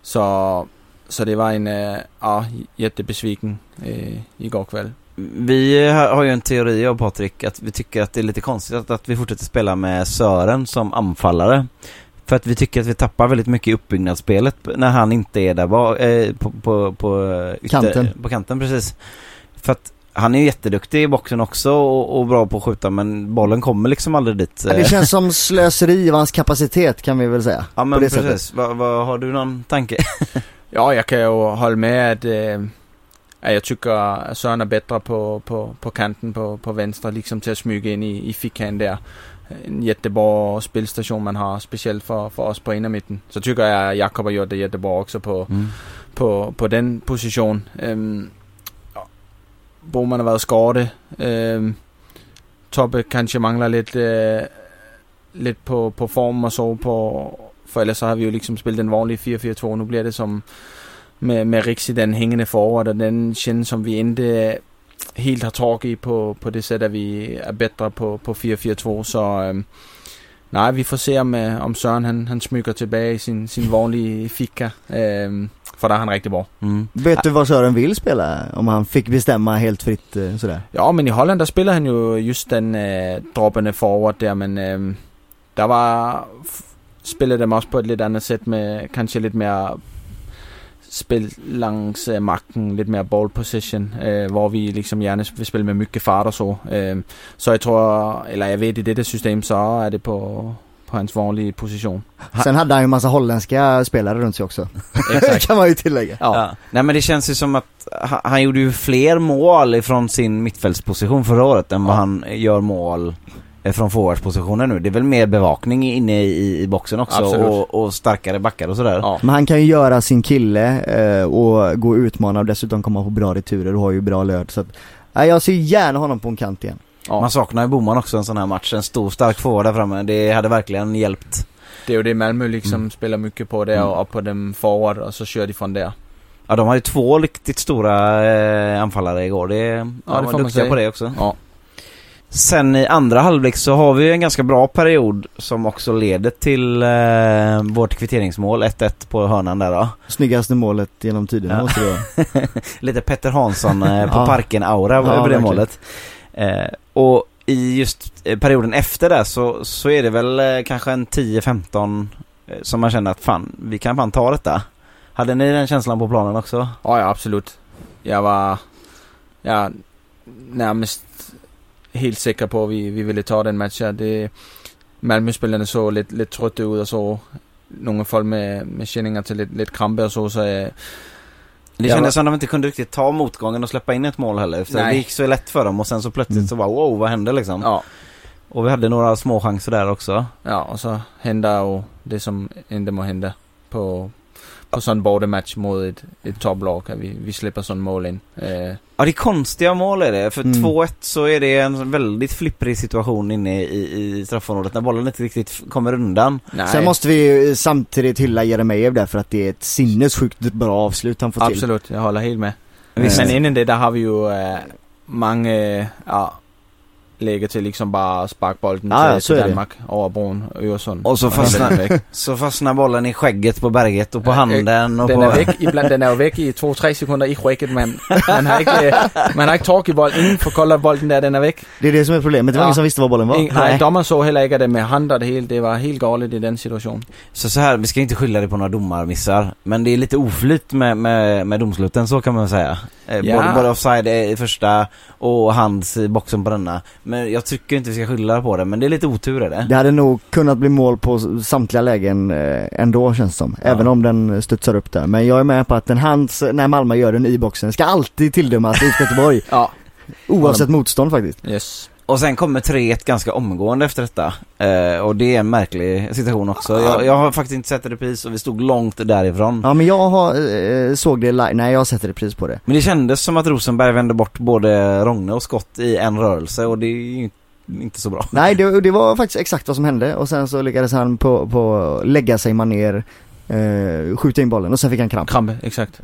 så, så det var en ja, jättebesviken uh, igår kväll. Vi har ju en teori av Patrik att vi tycker att det är lite konstigt att, att vi fortsätter spela med Sören som anfallare. För att vi tycker att vi tappar väldigt mycket i uppbyggnadsspelet när han inte är där ba, eh, på, på, på, eh, ytter- Kanten. På kanten, precis. För att han är ju jätteduktig i boxen också och, och bra på att skjuta men bollen kommer liksom aldrig dit. Ja, Det känns som slöseri av hans kapacitet kan vi väl säga. ja men precis. Vad vad- har du någon tanke? Ja, jag kan ju hålla med att, äh, att jag tycker att Søren är bättre på, på, på kanten på, på vänster, liksom till att smyga in i, i fickan där. En jättebra spelstation man har, speciellt för, för oss på innermitten. Så tycker jag Jakob har gjort det jättebra också på, på, på den position. Um, ja, Boman har varit skadad. Um, Tobbe kanske manglar lite, uh, lite på, på form och så på för ellers så har vi ju liksom spelat en vanlig 4-4-2. Nu blir det som med, med Rixi den hängande forward och den känns som vi inte helt har tag i på, på det sätt att vi är bättre på, på 4-4-2. Så um, nej, vi får se om, uh, om Søren han, han smyger tillbaka i sin, sin vanliga ficka. Um, för där är han riktigt bra. Mm. Vet du vad Sören vill spela? Om han fick bestämma helt fritt eh, sådär. Ja, men i Holland där spelar han ju just den äh, droppande forward där, men ähm, där var spelade de också på ett lite annat sätt med kanske lite mer spil langs øh, marken, lidt mere ball position, øh, hvor vi liksom gärna vil spille med mycket fart och så. Øh, så jag tror, eller jag vet i detta system så är det på, på hans vanliga position. Sen hade han ju en massa holländska spelare runt sig också. Exakt. kan man ju tillägga. Ja. Ja. Nej men det känns ju som att han, han gjorde ju fler mål ifrån sin mittfältsposition förra året än vad han gör mål eh, från forwardspositionen nu. Det är väl mer bevakning inne i, i boxen också och, och starkare backar och sådär. Ja. Men han kan ju göra sin kille eh, och gå och utmana och dessutom komma på bra returer och har ju bra löd så att, nej, jag ser gärna honom på en kant igen. Ja. Man saknar ju Boman också en sån här match. En stor stark forward där framme. Det hade verkligen hjälpt. Det är ju det Malmö liksom spelar mycket på det Mm. och, och på dem forward och så kör de från där. Ja de hade ju två riktigt stora eh, anfallare igår. Det, ja, det de var duktiga på det också. Ja. Sen i andra halvlek så har vi en ganska bra period som också leder till eh, vårt kvitteringsmål. 1-1 på hörnan där då. Snyggaste målet genom tiderna Ja. måste det vara. Lite Petter Hansson eh, på Ja. parken-aura Ja, över det verkligen. målet. Eh, och i just eh, perioden efter det så, så är det väl eh, kanske en 10-15 eh, som man känner att fan, vi kan fan ta detta. Hade ni den känslan på planen också? Ja, ja absolut. Jag var ja, närmast helt säker på att vi, vi ville ta den matchen. Det, Malmö-spelarna såg lite, lite trötta ut och så. Några fall med, med känningar till lite, lite kramper och så. så jag, Det kändes va- som de inte kunde riktigt ta motgången och släppa in ett mål heller. För det Nej. gick så lätt för dem och sen så plötsligt Mm. så bara wow, vad hände liksom? ja, Och vi hade några små chanser där också. ja, och så händer ju det som inte må hända på, på sån bortamatch mot ett, ett topplag. Vi, vi släpper sån mål in. Eh, Ja, det är konstiga mål är det. För Mm. 2-1 så är det en väldigt flipprig situation inne i, i straffområdet när bollen inte riktigt kommer undan. nej, Sen måste vi ju samtidigt hylla Jeremejeff där för att det är ett sinnessjukt bra avslut han får till. absolut, jag håller helt med. Visst. Men innan det, där har vi ju äh, många ja, läge till liksom bara sparkbollen ja, till, till det. Danmark över bron, Öresund. Och så fastnar-. Så fastnar bollen i skägget på berget och på Ja, handen och Den på... är väck ibland, den är väck i två, tre sekunder i skägget men man har inte, man har inte tag i bollen, ingen får kolla bollen där den är väck. Det är det som är problemet, det var Ja. ingen som visste var bollen var. Ing, nej, domaren såg heller inte det med handen det helt, det var helt galet i den situationen. Så så här, vi ska inte skylla det på några domarmissar. Men det är lite oflyt med, med, med domsluten, så kan man säga. Eh, Ja. Både, offside i första och hands i boxen på denna. Men jag tycker inte vi ska skylla på det, men det är lite otur är det. Det hade nog kunnat bli mål på samtliga lägen eh, ändå känns det som. Även om den studsar upp där. Men jag är med på att en hands när Malmö gör den i boxen ska alltid tilldömas i Göteborg. Ja. Oavsett motstånd faktiskt. Yes. Och sen kommer 3-1 ganska omgående efter detta. Eh, och det är en märklig situation också. Jag, jag har faktiskt inte sett repris och vi stod långt därifrån. Ja men jag har, eh, såg det live, nej jag har sett repris på det. Men det kändes som att Rosenberg vände bort både Rogne och Skott i en rörelse och det är ju inte så bra. Nej det, det var faktiskt exakt vad som hände och sen så lyckades han på, på lägga sig man ner, eh, skjuta in bollen och sen fick han kramp. Krampe, exakt.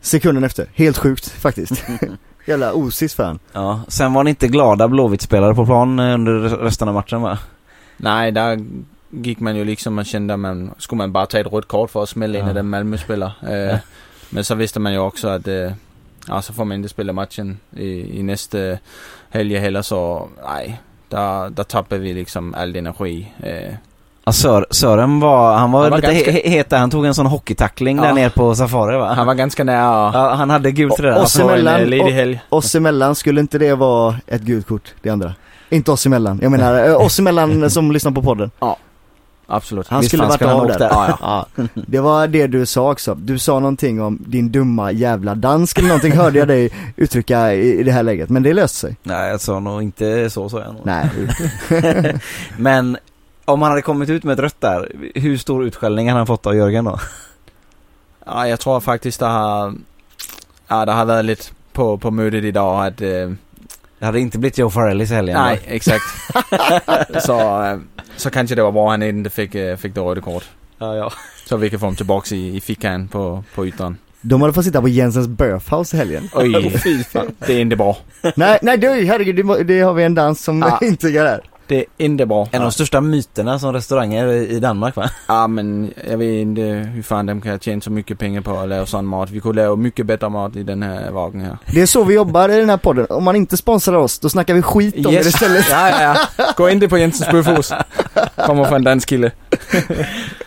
Sekunden efter, helt sjukt faktiskt. Jävla osis för han. Ja, sen var ni inte glada Blåvitt-spelare på plan eh, under resten av matchen va? Nej, där gick man ju liksom och kände man, skulle man bara ta ett rött kort för att smälla in Ja. i den Malmö-spelare. Eh, Ja. Men så visste man ju också att eh, ja, så får man inte spela matchen i, i nästa helg heller så nej, där, där tappar vi liksom all energi. Ja, Sör, Sören var, han var, Han var lite ganska- he- het där. Han tog en sån hockeytackling där Ja. nere på Safari va? han var ganska nära ja, han hade gult redan. Emellan- eh, helg. Oss emellan, skulle inte det vara ett gult kort, det andra? Inte oss emellan, jag menar eh, oss emellan som lyssnar på podden. Absolut. Han Visst skulle varit av där. där. Ja, ja. Det var det du sa också. Du sa någonting om din dumma jävla dansk eller någonting hörde jag dig uttrycka i, det här läget. Men det löste sig. Nej, jag sa nog inte så, så jag nog. Nej. Men om han hade kommit ut med ett rött där, hur stor utskällning hade han fått av Jörgen då? Ja, jag tror faktiskt det har, ja, det har varit lite på, på mötet idag att eh, Det hade inte blivit Joe Farrellis i helgen Nej, exakt. så, eh, så kanske det var bra han inte fick, eh, fick det röda kort. Ja, ja. Så vi kan få honom tillbaka i, i fickan på, på ytan. De hade fått sitta på Jensens birthhouse i helgen. Oj, det är inte bra. nej, nej du, herregud, det, det har vi en dans som Ja. intygar här. Det är inte bra. En av de största myterna som restauranger i Danmark va? Ja, men jag vet inte hur fan de kan tjäna så mycket pengar på att lära sån mat. Vi kunde lära mycket bättre mat i den här vagen här. Det är så vi jobbar i den här podden. Om man inte sponsrar oss, då snackar vi skit om det istället. ja, ja, ja. Gå inte på Jensens Buffhus. Kommer från en dansk kille.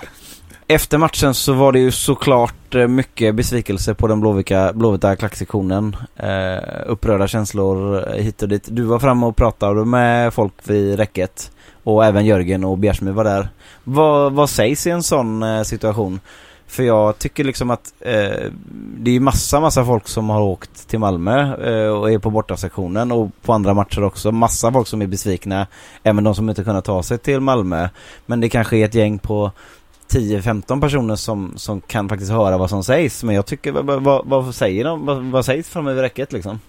Efter matchen så var det ju såklart eh, mycket besvikelse på den blåvita, blåvita klacksektionen. Eh, upprörda känslor eh, hit och dit. Du var framme och pratade med folk vid räcket. Och även Jörgen och Bjärsmyr var där. Vad, vad sägs i en sån eh, situation? För jag tycker liksom att eh, det är massa, massa folk som har åkt till Malmö eh, och är på bortasektionen och på andra matcher också. Massa folk som är besvikna, även de som inte kunnat ta sig till Malmö. Men det kanske är ett gäng på 10-15 personer som, som kan faktiskt höra vad som sägs. Men jag tycker, vad, vad, vad säger de? Vad, vad sägs från över räcket liksom?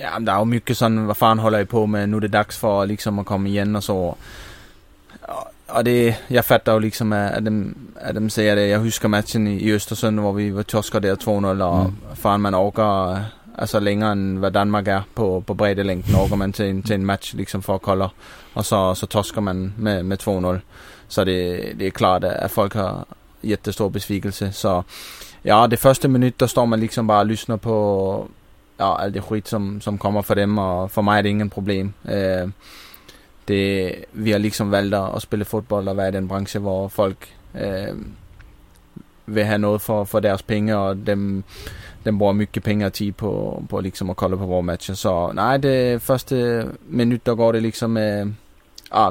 Ja, der er jo mycket sådan, hvad faren holder I på med, nu er det dags for liksom at komme igen og så. Og, og det, jeg fatter jo liksom, at, at, dem, at dem siger det. Jeg husker matchen i, i Østersund, hvor vi var torsker der 2-0, og mm. faren man overgår altså længere end hvad Danmark er på, på breddelængden, overgår man til en, til en match liksom for kolder. Og så, så torsker man med, med 2-0. Så det, det er klart, at folk har jättestor besvikelse. Så ja, det første minut, der står man liksom bare og lyssnar på ja, alt det skit som, som kommer för dem, og for mig er det ingen problem. Øh, det, vi har liksom valgt at spille fodbold og være i den branche, hvor folk øh, vill ha något för, för deras pengar och dem, de bruger mycket pengar och tid på, på liksom att kolla på våra matcher. Så nej, det första minuten går det liksom med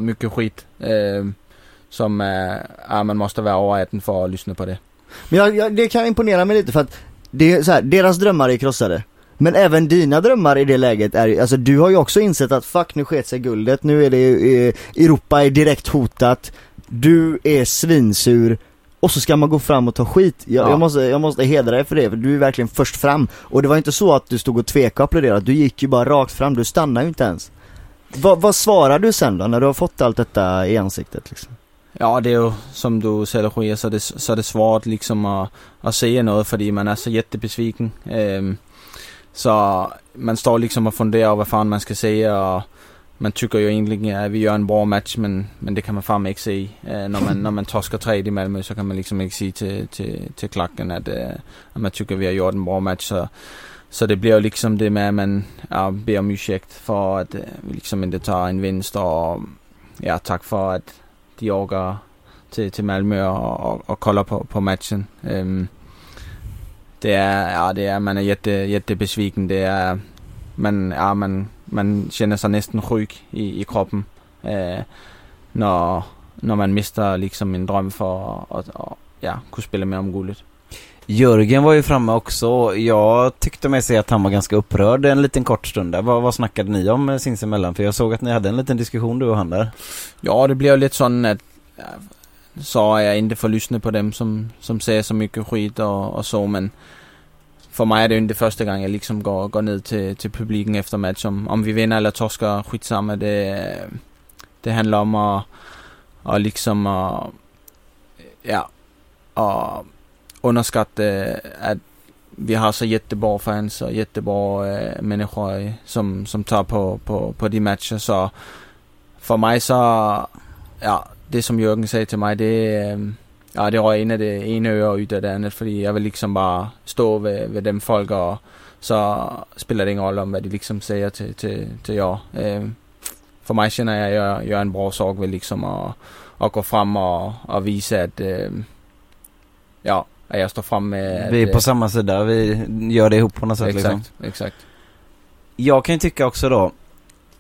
mycket skit. Øh, som äh, ja, man måste vara 18 för att lyssna på det. Men jag, jag, det kan imponera mig lite för att det är så här, deras drömmar är krossade. Men även dina drömmar i det läget är alltså du har ju också insett att fuck nu sket sig guldet, nu är det ju, Europa är direkt hotat, du är svinsur och så ska man gå fram och ta skit. Jag, Ja. jag, måste, jag måste hedra dig för det, för du är verkligen först fram. Och det var inte så att du stod och tvekade och applåderade, du gick ju bara rakt fram, du stannade ju inte ens. Vad, vad svarar du sen då, när du har fått allt detta i ansiktet liksom? Ja, det är ju som du säger Roger, så är det, så er det svårt liksom att, att säga något för man är så jättebesviken. Ähm, så man står liksom och funderar vad fan man ska säga och man tycker ju egentligen att vi gör en bra match, men, men det kan man fan inte se. Øh, äh, när, man, när man torskar 3 i Malmö så kan man liksom inte säga till, till, till klacken att, äh, øh, att man tycker att vi har gjort en bra match. Så, så det blir ju liksom det med, att man ja, ber om ursäkt för att øh, vi liksom inte tar en vinst, och ja, tack för att de åker til, til Malmø og, og, og kolder på, på matchen. Øhm, det er, ja, det er, man er jätte, jättebesviken. Det er, man, ja, man, man känner sig nästan sjuk i, i kroppen, øh, når, når man mister liksom en dröm för att, att ja, kunna spela med om guldet. Jörgen var ju framme också. Jag tyckte mig se att han var ganska upprörd en liten kort stund där. Vad, vad snackade ni om eh, sinsemellan? För jag såg att ni hade en liten diskussion du och han där. Ja, det blev lite sån att sa jag så får lyssna på dem, som, som säger så mycket skit och, och så, men för mig är det ju inte första gången jag liksom går, går ned till, till publiken efter match. Om, om vi vinner eller torskar, skitsamma det, det handlar om att, och liksom och, ja, at underskatte, eh, at vi har så jättebra fans och jättebra eh, människor, som, som tar på, på, på de matcher, så för mig så, ja, det som Jörgen säger till mig, det, eh, ja, det rör ena det ena øre ut det andra för jag vill liksom bara stå vid, vid dem folk, och så spelar det ingen roll om, vad de liksom säger till, till, till jag. Eh, för mig känner jag att jag gör en bra sak vid liksom att, att gå fram och, och visa att eh, ja, jeg står frem med... Vi är på samma sida, vi gör det ihop på något sätt Exakt, liksom. exakt. Jag kan ju tycka också då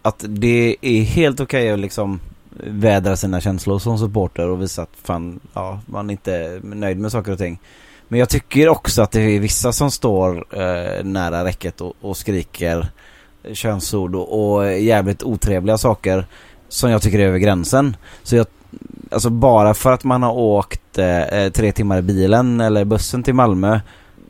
att det är helt okej att liksom vädra sina känslor som supporter och visa att fan, ja, man inte är nöjd med saker och ting. Men jag tycker också att det är vissa som står eh, nära räcket och, och skriker könsord och, och jävligt otrevliga saker som jag tycker är över gränsen. Så jag, alltså bara för att man har åkt eh, tre timmar i bilen eller bussen till Malmö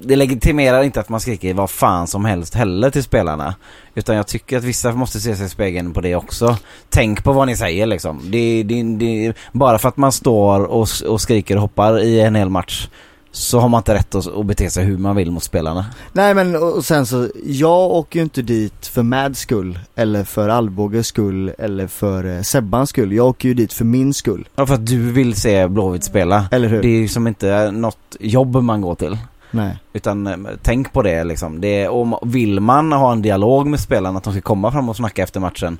det legitimerar inte att man skriker vad fan som helst heller till spelarna. Utan jag tycker att vissa måste se sig i spegeln på det också. Tänk på vad ni säger liksom. Det, det, det, bara för att man står och, och skriker och hoppar i en hel match så har man inte rätt att, bete sig hur man vill mot spelarna. Nej men och sen så, jag åker ju inte dit för Mads skull, eller för Alvbåges skull, eller för eh, Sebbans skull. Jag åker ju dit för min skull, Ja, för att du vill se Blåvitt spela. eller hur? Det är ju som inte något jobb man går till. Nej. Utan eh, tänk på det liksom. Det, om, vill man ha en dialog med spelarna att de ska komma fram och snacka efter matchen.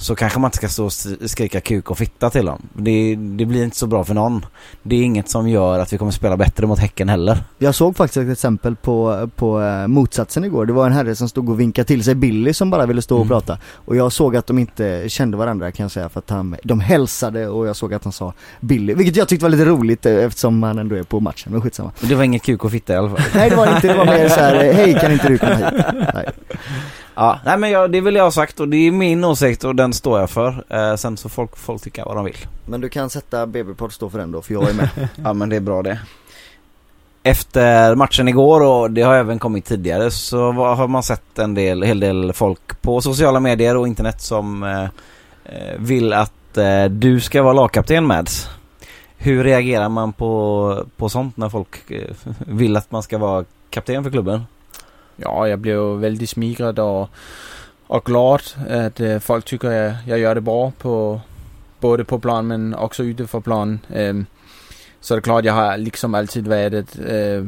Så kanske man inte ska stå och skrika kuk och fitta till dem. Det, det blir inte så bra för någon. Det är inget som gör att vi kommer spela bättre mot Häcken heller. Jag såg faktiskt ett exempel på, på eh, motsatsen igår. Det var en herre som stod och vinkade till sig Billy som bara ville stå och Mm. prata. Och jag såg att de inte kände varandra kan jag säga för att han, de hälsade och jag såg att han sa Billy. Vilket jag tyckte var lite roligt eh, eftersom han ändå är på matchen, men skitsamma. Men det var inget kuk och fitta i alla fall. Nej det var inte, det var mer så här: hej kan inte du komma hit? Nej. Ja, nej men jag, det vill jag ha sagt och det är min åsikt och den står jag för. Eh, sen så folk, folk tycker vad de vill. Men du kan sätta BB-podd stå för den då, för jag är med. Ja men det är bra det. Efter matchen igår och det har även kommit tidigare så var, har man sett en del, hel del folk på sociala medier och internet som eh, eh, vill att eh, du ska vara lagkapten med. Hur reagerar man på, på sånt när folk eh, vill att man ska vara kapten för klubben? Ja, jag blev väldigt smigrad och, och glad att äh, øh, folk tycker jag, jag gör det bra på både på plan men också utanför plan. Ehm, så det är klart, jag har liksom alltid varit äh, øh,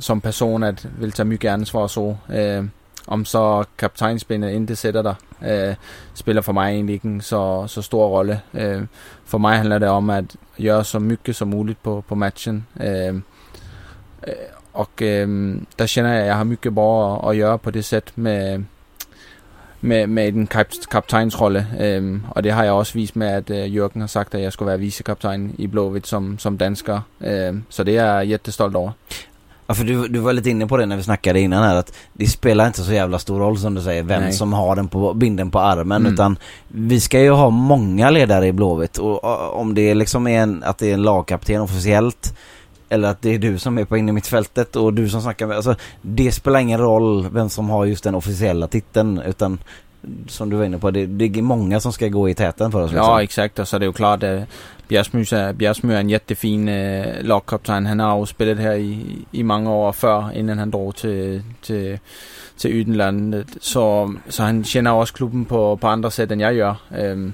som person att vill ta mycket ansvar och så. Äh, om så kaptajnspinnet inte sätter där äh, øh, spelar för mig egentligen en så, så stor roll. Äh, för mig handlar det om att göra så mycket som möjligt på, på matchen. Äh, och ehm, där känner jag att jag har mycket bra att, göra på det sätt med, med, med en kap, kaptajnsrolle. Ehm, och det har jag också visat med att uh, Jörgen har sagt att jag ska vara vicekaptajn i Blåvitt som, som danskare. Ehm, så det är jag jättestolt över. Ja för du, du var lite inne på det när vi snackade innan här att det spelar inte så jävla stor roll som du säger vem Nej. som har den på binden på armen Mm. utan vi ska ju ha många ledare i Blåvitt och, och om det liksom är en, att det är en lagkapten officiellt eller att det är du som är på inne i mittfältet och du som snackar med, alltså det spelar ingen roll vem som har just den officiella titeln utan som du var inne på, det, det är många som ska gå i täten för oss liksom. Ja, exakt. Och så är det ju klart att Bjärsmyr är, Bjärsmyr är en jättefin äh, lagkaptajn. Han har ju spelat här i, i många år förr innan han drog till, till, till utomlandet. Så, så han känner också klubben på, på andra sätt än jag gör. Ehm,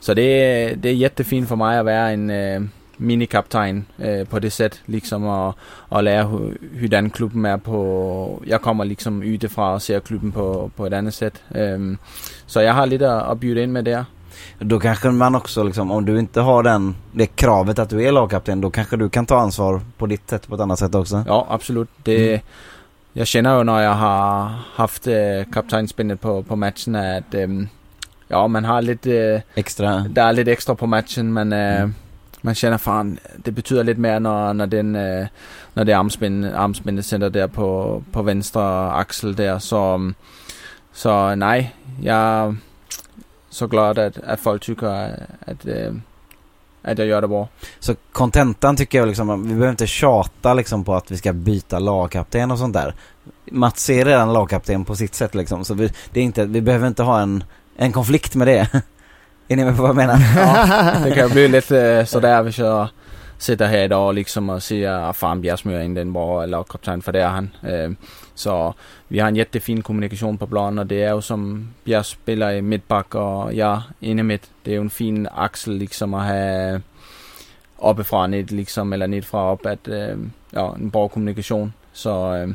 så det det är jättefint för mig att vara en äh, minikaptajn äh, på det sätt. Liksom att, att lära hur, hur den klubben är på... Jag kommer liksom utifrån och ser klubben på, på ett annat sätt. Ehm, så jag har lite att, bjuda in med där. Då kanske man också liksom, om du inte har den, det kravet att du är lagkapten, då kanske du kan ta ansvar på ditt sätt på ett annat sätt också. Ja, absolut. Det, Jag känner ju när jag har haft äh, kaptajnspinnet på, på matchen att ähm, ja, man har lite, äh, Extra. det är lite extra på matchen men äh, Mm man känner fan, det betyder lite mer när, när den øh, när det armspinn, armspinnet sitter där på, på vänstra axel där så, så nej, jag är så glad att, att folk tycker att, øh, att jag gör det bra. Så kontentan tycker jag liksom, vi behöver inte tjata liksom på att vi ska byta lagkapten och sånt där. Mats är redan lagkapten på sitt sätt liksom, så vi, det är inte, vi behöver inte ha en, en konflikt med det. är ni med på vad jag menar? Ja, det kan bli lite sådär om jag sitter här idag liksom och säger att fan Bjärsmyr är inte en bra lagkapten för det är han. Eh, Så vi har en jättefin kommunikation på planen och det är ju som Bjärs spelar i mittback och jag inne mitt. Det är ju en fin axel liksom att ha uppifrån ned liksom eller nedifrån upp att eh, ja, en bra kommunikation. Så eh,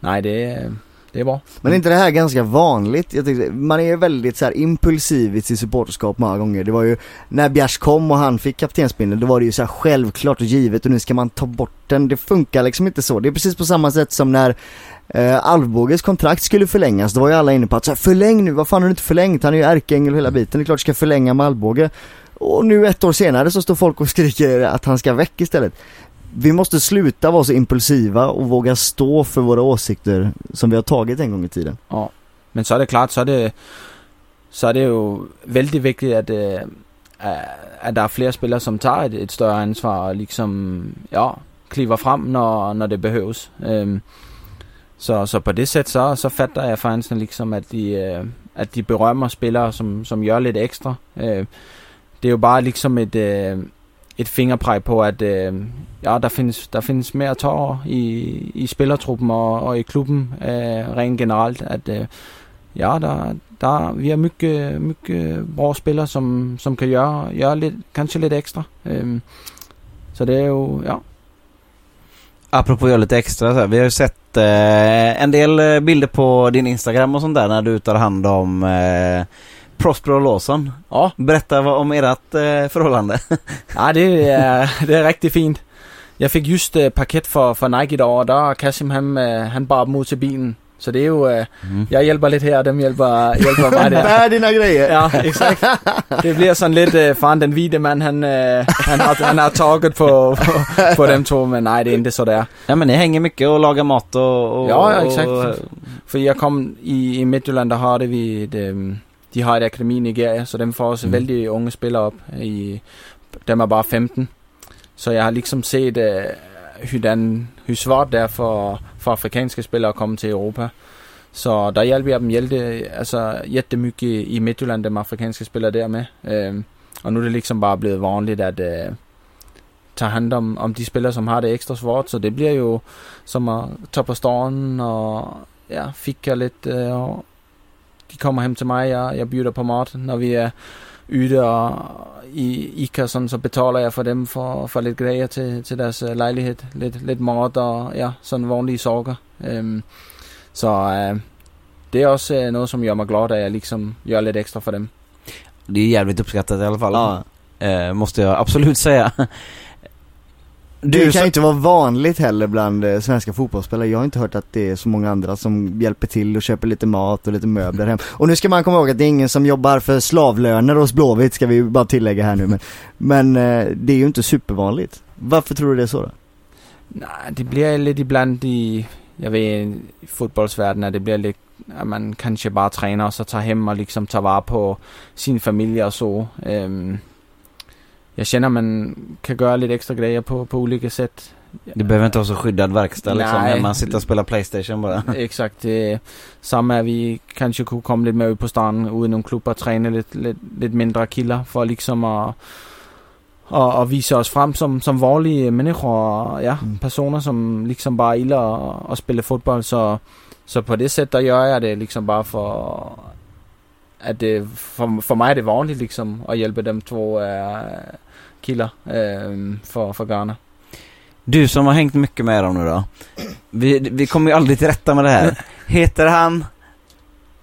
nej det är, det bra. Men är inte det här ganska vanligt? Jag tyckte, man är väldigt så här impulsiv i sitt supporterskap många gånger. Det var ju när Bjärs kom och han fick kaptensbindeln, då var det ju så här självklart och givet och nu ska man ta bort den. Det funkar liksom inte så. Det är precis på samma sätt som när eh, Alvbåges kontrakt skulle förlängas. Då var ju alla inne på att så här, förläng nu, vad fan har du inte förlängt? Han är ju ärkeängel och hela biten. Det är klart du ska förlänga med Alvbåge. Och nu ett år senare så står folk och skriker att han ska väck istället. Vi måste sluta vara så impulsiva och våga stå för våra åsikter som vi har tagit en gång i tiden. Ja, men så är det klart, så är det, så är det ju väldigt viktigt att, äh, att det är fler spelare som tar ett, ett större ansvar och liksom, ja, kliver fram när, när det behövs. Ähm, så, så på det sättet så, så fattar jag faktiskt liksom att de, øh, äh, att de berömmer spelare som, som gör lite extra. Äh, øh, det är ju bara liksom ett, øh, et ett fingerpræg på att øh, ja, der finns, der findes mer att ta i, i spelartruppen och, og i klubben øh, rent generellt. Att, øh, ja, der, der, vi har mycket, øh, mycket øh, bra spelare som, som kan göra, göra lite, kanske lite extra. Ähm, øh, så det är ju, ja. Apropå göra lite extra så här, vi har ju sett eh, en del bilder på din Instagram och sånt där när du tar hand om eh, Prospero Lawson. Ja, Berätta vad, om ert eh, förhållande. ja det, är, det är riktigt fint. Jag fick just äh, paket för, för Nike idag och där Kasim han, äh, han bar ut till bilen. Så det är ju, äh, jag hjälper lite här de hjälper, hjälper mig där. Bär dina grejer! Ja, exakt. Det blir sådan lidt, øh, fan den hvide mand, han, han, har, han har tagit på, på, på dem två, men nej, det är inte så där. Ja men ni hänger mycket och lagar mat och... och Ja, ja, exakt. Och, För jag kom i, i Midtjylland, der har det vi et, øhm, de har et akademi i Nigeria, så dem får også Mm. vældig unge spillere op. I, dem er bare 15. Så jeg har liksom set, øh, svårt det er for, for afrikanske spillere at komme til Europa. Så der hjælper jeg dem hjælpe, altså jättemycket i Midtjylland, dem afrikanske spillere der med. Øhm, og nu er det liksom bare blevet vanligt at øh, tage hand om, om de spillere, som har det ekstra svårt. Så det bliver jo som at tage på stormen og ja, fika lidt, øh, og de kommer hem til mig, og jeg bjuder på mat, når vi er ude og i ICA, sådan, så betaler jeg for dem for, for lidt grejer til, til deres øh, lejlighed. Lidt, lidt mat og ja, sådan vanlige sorger. Øhm, så øh, det er også øh, noget, som gør mig glad, at jeg liksom gør lidt ekstra for dem. det är jävligt uppskattat i alla fall. Ja. Eh, måste jag absolut säga. Det Du kan ju inte vara vanligt heller bland eh, svenska fotbollsspelare. Jag har inte hört att det är så många andra som hjälper till och köper lite mat och lite möbler hem. Och nu ska man komma ihåg att det är ingen som jobbar för slavlöner hos Blåvitt ska vi bara tillägga här nu. Men, men eh, det är ju inte supervanligt. Varför tror du det är så då? Nej, det bliver lidt iblandt i, jeg ved, i fodboldsverdenen, at det bliver lidt, at man kanskje bare træner, og så tager hem og liksom tager vare på sin familie og så. Øhm, jeg känner, man kan gøre lidt ekstra grejer på, på olika sätt. Det behöver inte vara så skyddad verkstad liksom, Nej. när man sitter och spelar Playstation bara. Exakt. Det samme er, at vi kanskje kunne komme lidt mere ud på ude i nogle klubber, og træne lidt, lidt, lidt mindre kilder, for liksom at, at, at vise os frem som, som vanlige mennesker, og ja, Mm. personer, som liksom bare ilder at, at spille fodbold, så, så på det sæt, der gør jeg det liksom bare for, at det, for, for mig er det vanligt liksom, at hjælpe dem to uh, kilder uh, for, for Ghana. Du som har hängt mycket med dem nu då. Vi, vi kommer ju aldrig till rätta med det här. Heter han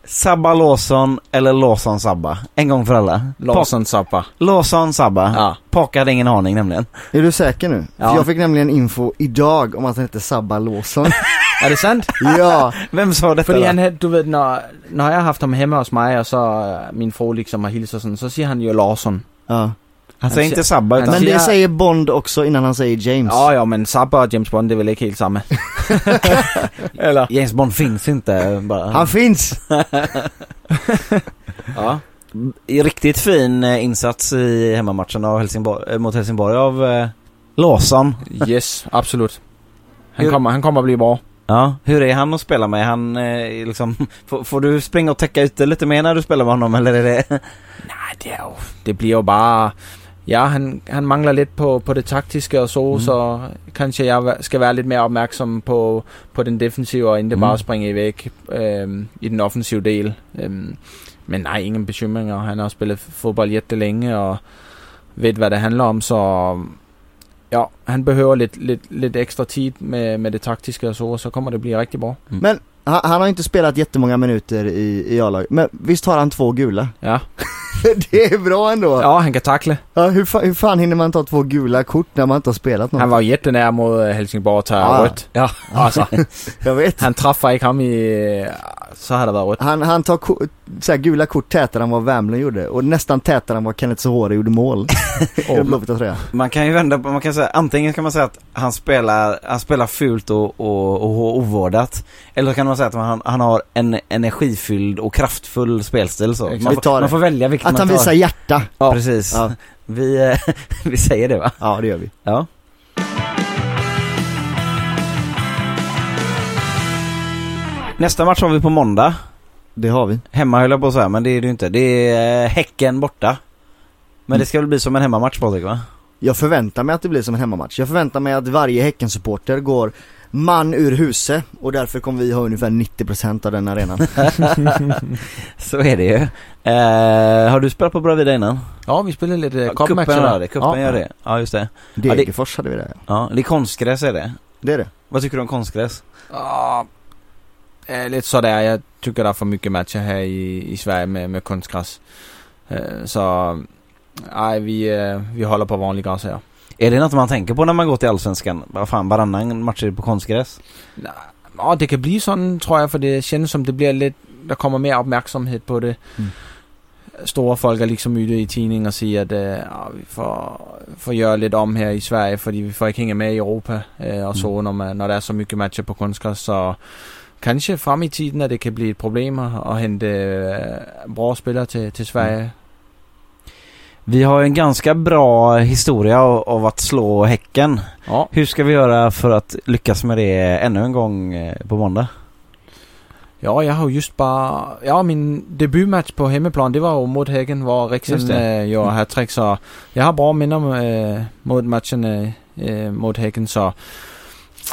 Sabba Lawson eller Lawson Sabba? En gång för alla. Lawson. Pa- Lawson Sabba. Ja. Paka hade ingen aning nämligen. Är du säker nu? Ja. För jag fick nämligen info idag om att han heter Sabba Lawson. Er det sandt? ja, Vem sa detta Fordi då? han, havde- du ved, når, når jeg har haft ham hjemme hos mig, og så øh, min fru liksom har sådan, så siger han jo Lawson. ja. Han säger inte Sabba utan... Men det säger Bond också innan han säger James. Ja, jo, men Zappa og James Bond, det vel ikke helt samme. Eller? James Bond finns inte bara. Han finns! Ja. Riktigt fin eh, insats i hemmamatchen av Helsingborg, eh, mot Helsingborg av eh, Lawson. Yes, absolut. Han kommer, han kommer blive bra. Ja, hur är han att spela med? Han eh, liksom, får, får du springa och täcka ute lite mer när du spelar med honom eller är det... Nej, det det bliver jo bare... Ja, han, han mangler lidt på, på det taktiske og så, Mm. mm. så kanskje jeg væ- skal være lidt mere opmærksom på, på den defensive, og ikke Mm. mm. bare springe væk øhm, i den offensive del. Øhm, men nej, ingen bekymringer. Han har spillet fodbold jättelænge, og ved, hvad det handler om, så ja, han behøver lidt, lidt, lidt ekstra tid med, med det taktiske og så, og så kommer det blive rigtig bra. Men han, han har inte spelat jättemånga minuter i, i A-laget. Men visst har han två gula? Ja, det är bra ändå. ja han kan takle. Ja, hur, fa- hur fan hinner man ta två gula kort när man inte har spelat något? Han var jo jättenær mod øh, Helsingborg at tage Ja. rødt. Ja. Altså, Jag vet. han træffer ikke ham i... Så har det været rødt. Han, han tar ko- så här, gula kort tätare än vad Wembley gjorde och nästan tätare än vad Kenneth Sohore gjorde mål. I den blåvita tröjan. Man kan ju vända på, man kan säga, antingen kan man säga att han spelar, han spelar fult och, och, och ovårdat. Eller så kan man säga att han, han har en energifylld och kraftfull spelstil så. Man får, man får välja vilket Att man han visar hjärta. Ja, precis. Ja. Vi, eh, vi säger det va? Ja, det gör vi. Ja. Nästa match har vi på måndag. Det har vi. Hemma höll jag på att säga, men det är det ju inte. Det är eh, Häcken borta. Men det ska väl bli som en hemmamatch Patrik va? Jag förväntar mig att det blir som en hemmamatch. Jag förväntar mig att varje Häcken-supporter går man ur huset och därför kommer vi ha ungefär 90% av den arenan. Så är det ju. Eh, har du spelat på Bravida innan? Ja, vi uh, Kuppen kopmatcher. gör det, kuppen gör det. Ja just det. det- Degerfors hade vi där. Ja, det är konstgräs är det. Det är det. Vad tycker du om konstgräs? Og är lite sådär. Jag tycker det är för mycket matcher här i, i Sverige med, med konstgräs. Eh, så nej, vi, eh, vi håller på vanlig gräs här. Är det något man tänker på när man går till Allsvenskan? Vad fan, varannan match är på konstgräs? Ja, det kan bli sådan, tror jag, för det känns som det blir lite, der kommer mer uppmärksamhet på det. Mm. Store folk er liksom ute i tidningen og siger, at øh, ja, vi får, får gøre lidt om her i Sverige, fordi vi får ikke hænge med i Europa øh, og så, når, man, når der er så mycket matcher på kunstgræs. Så kanskje frem i tiden, at det kan blive et problem at, at hente øh, bra spillere til, til Sverige. Vi har en ganska bra historia av, av att slå Häcken. Ja. Hur ska vi göra för att lyckas med det ännu en gång eh, på måndag? Ja, jeg har just bare... Ja, min debutmatch på hjemmeplan, det var jo mod Hækken, hvor Riksen øh, gjorde hat-trick, så jeg har bra minder øh, mod matchen øh, mod Hækken, så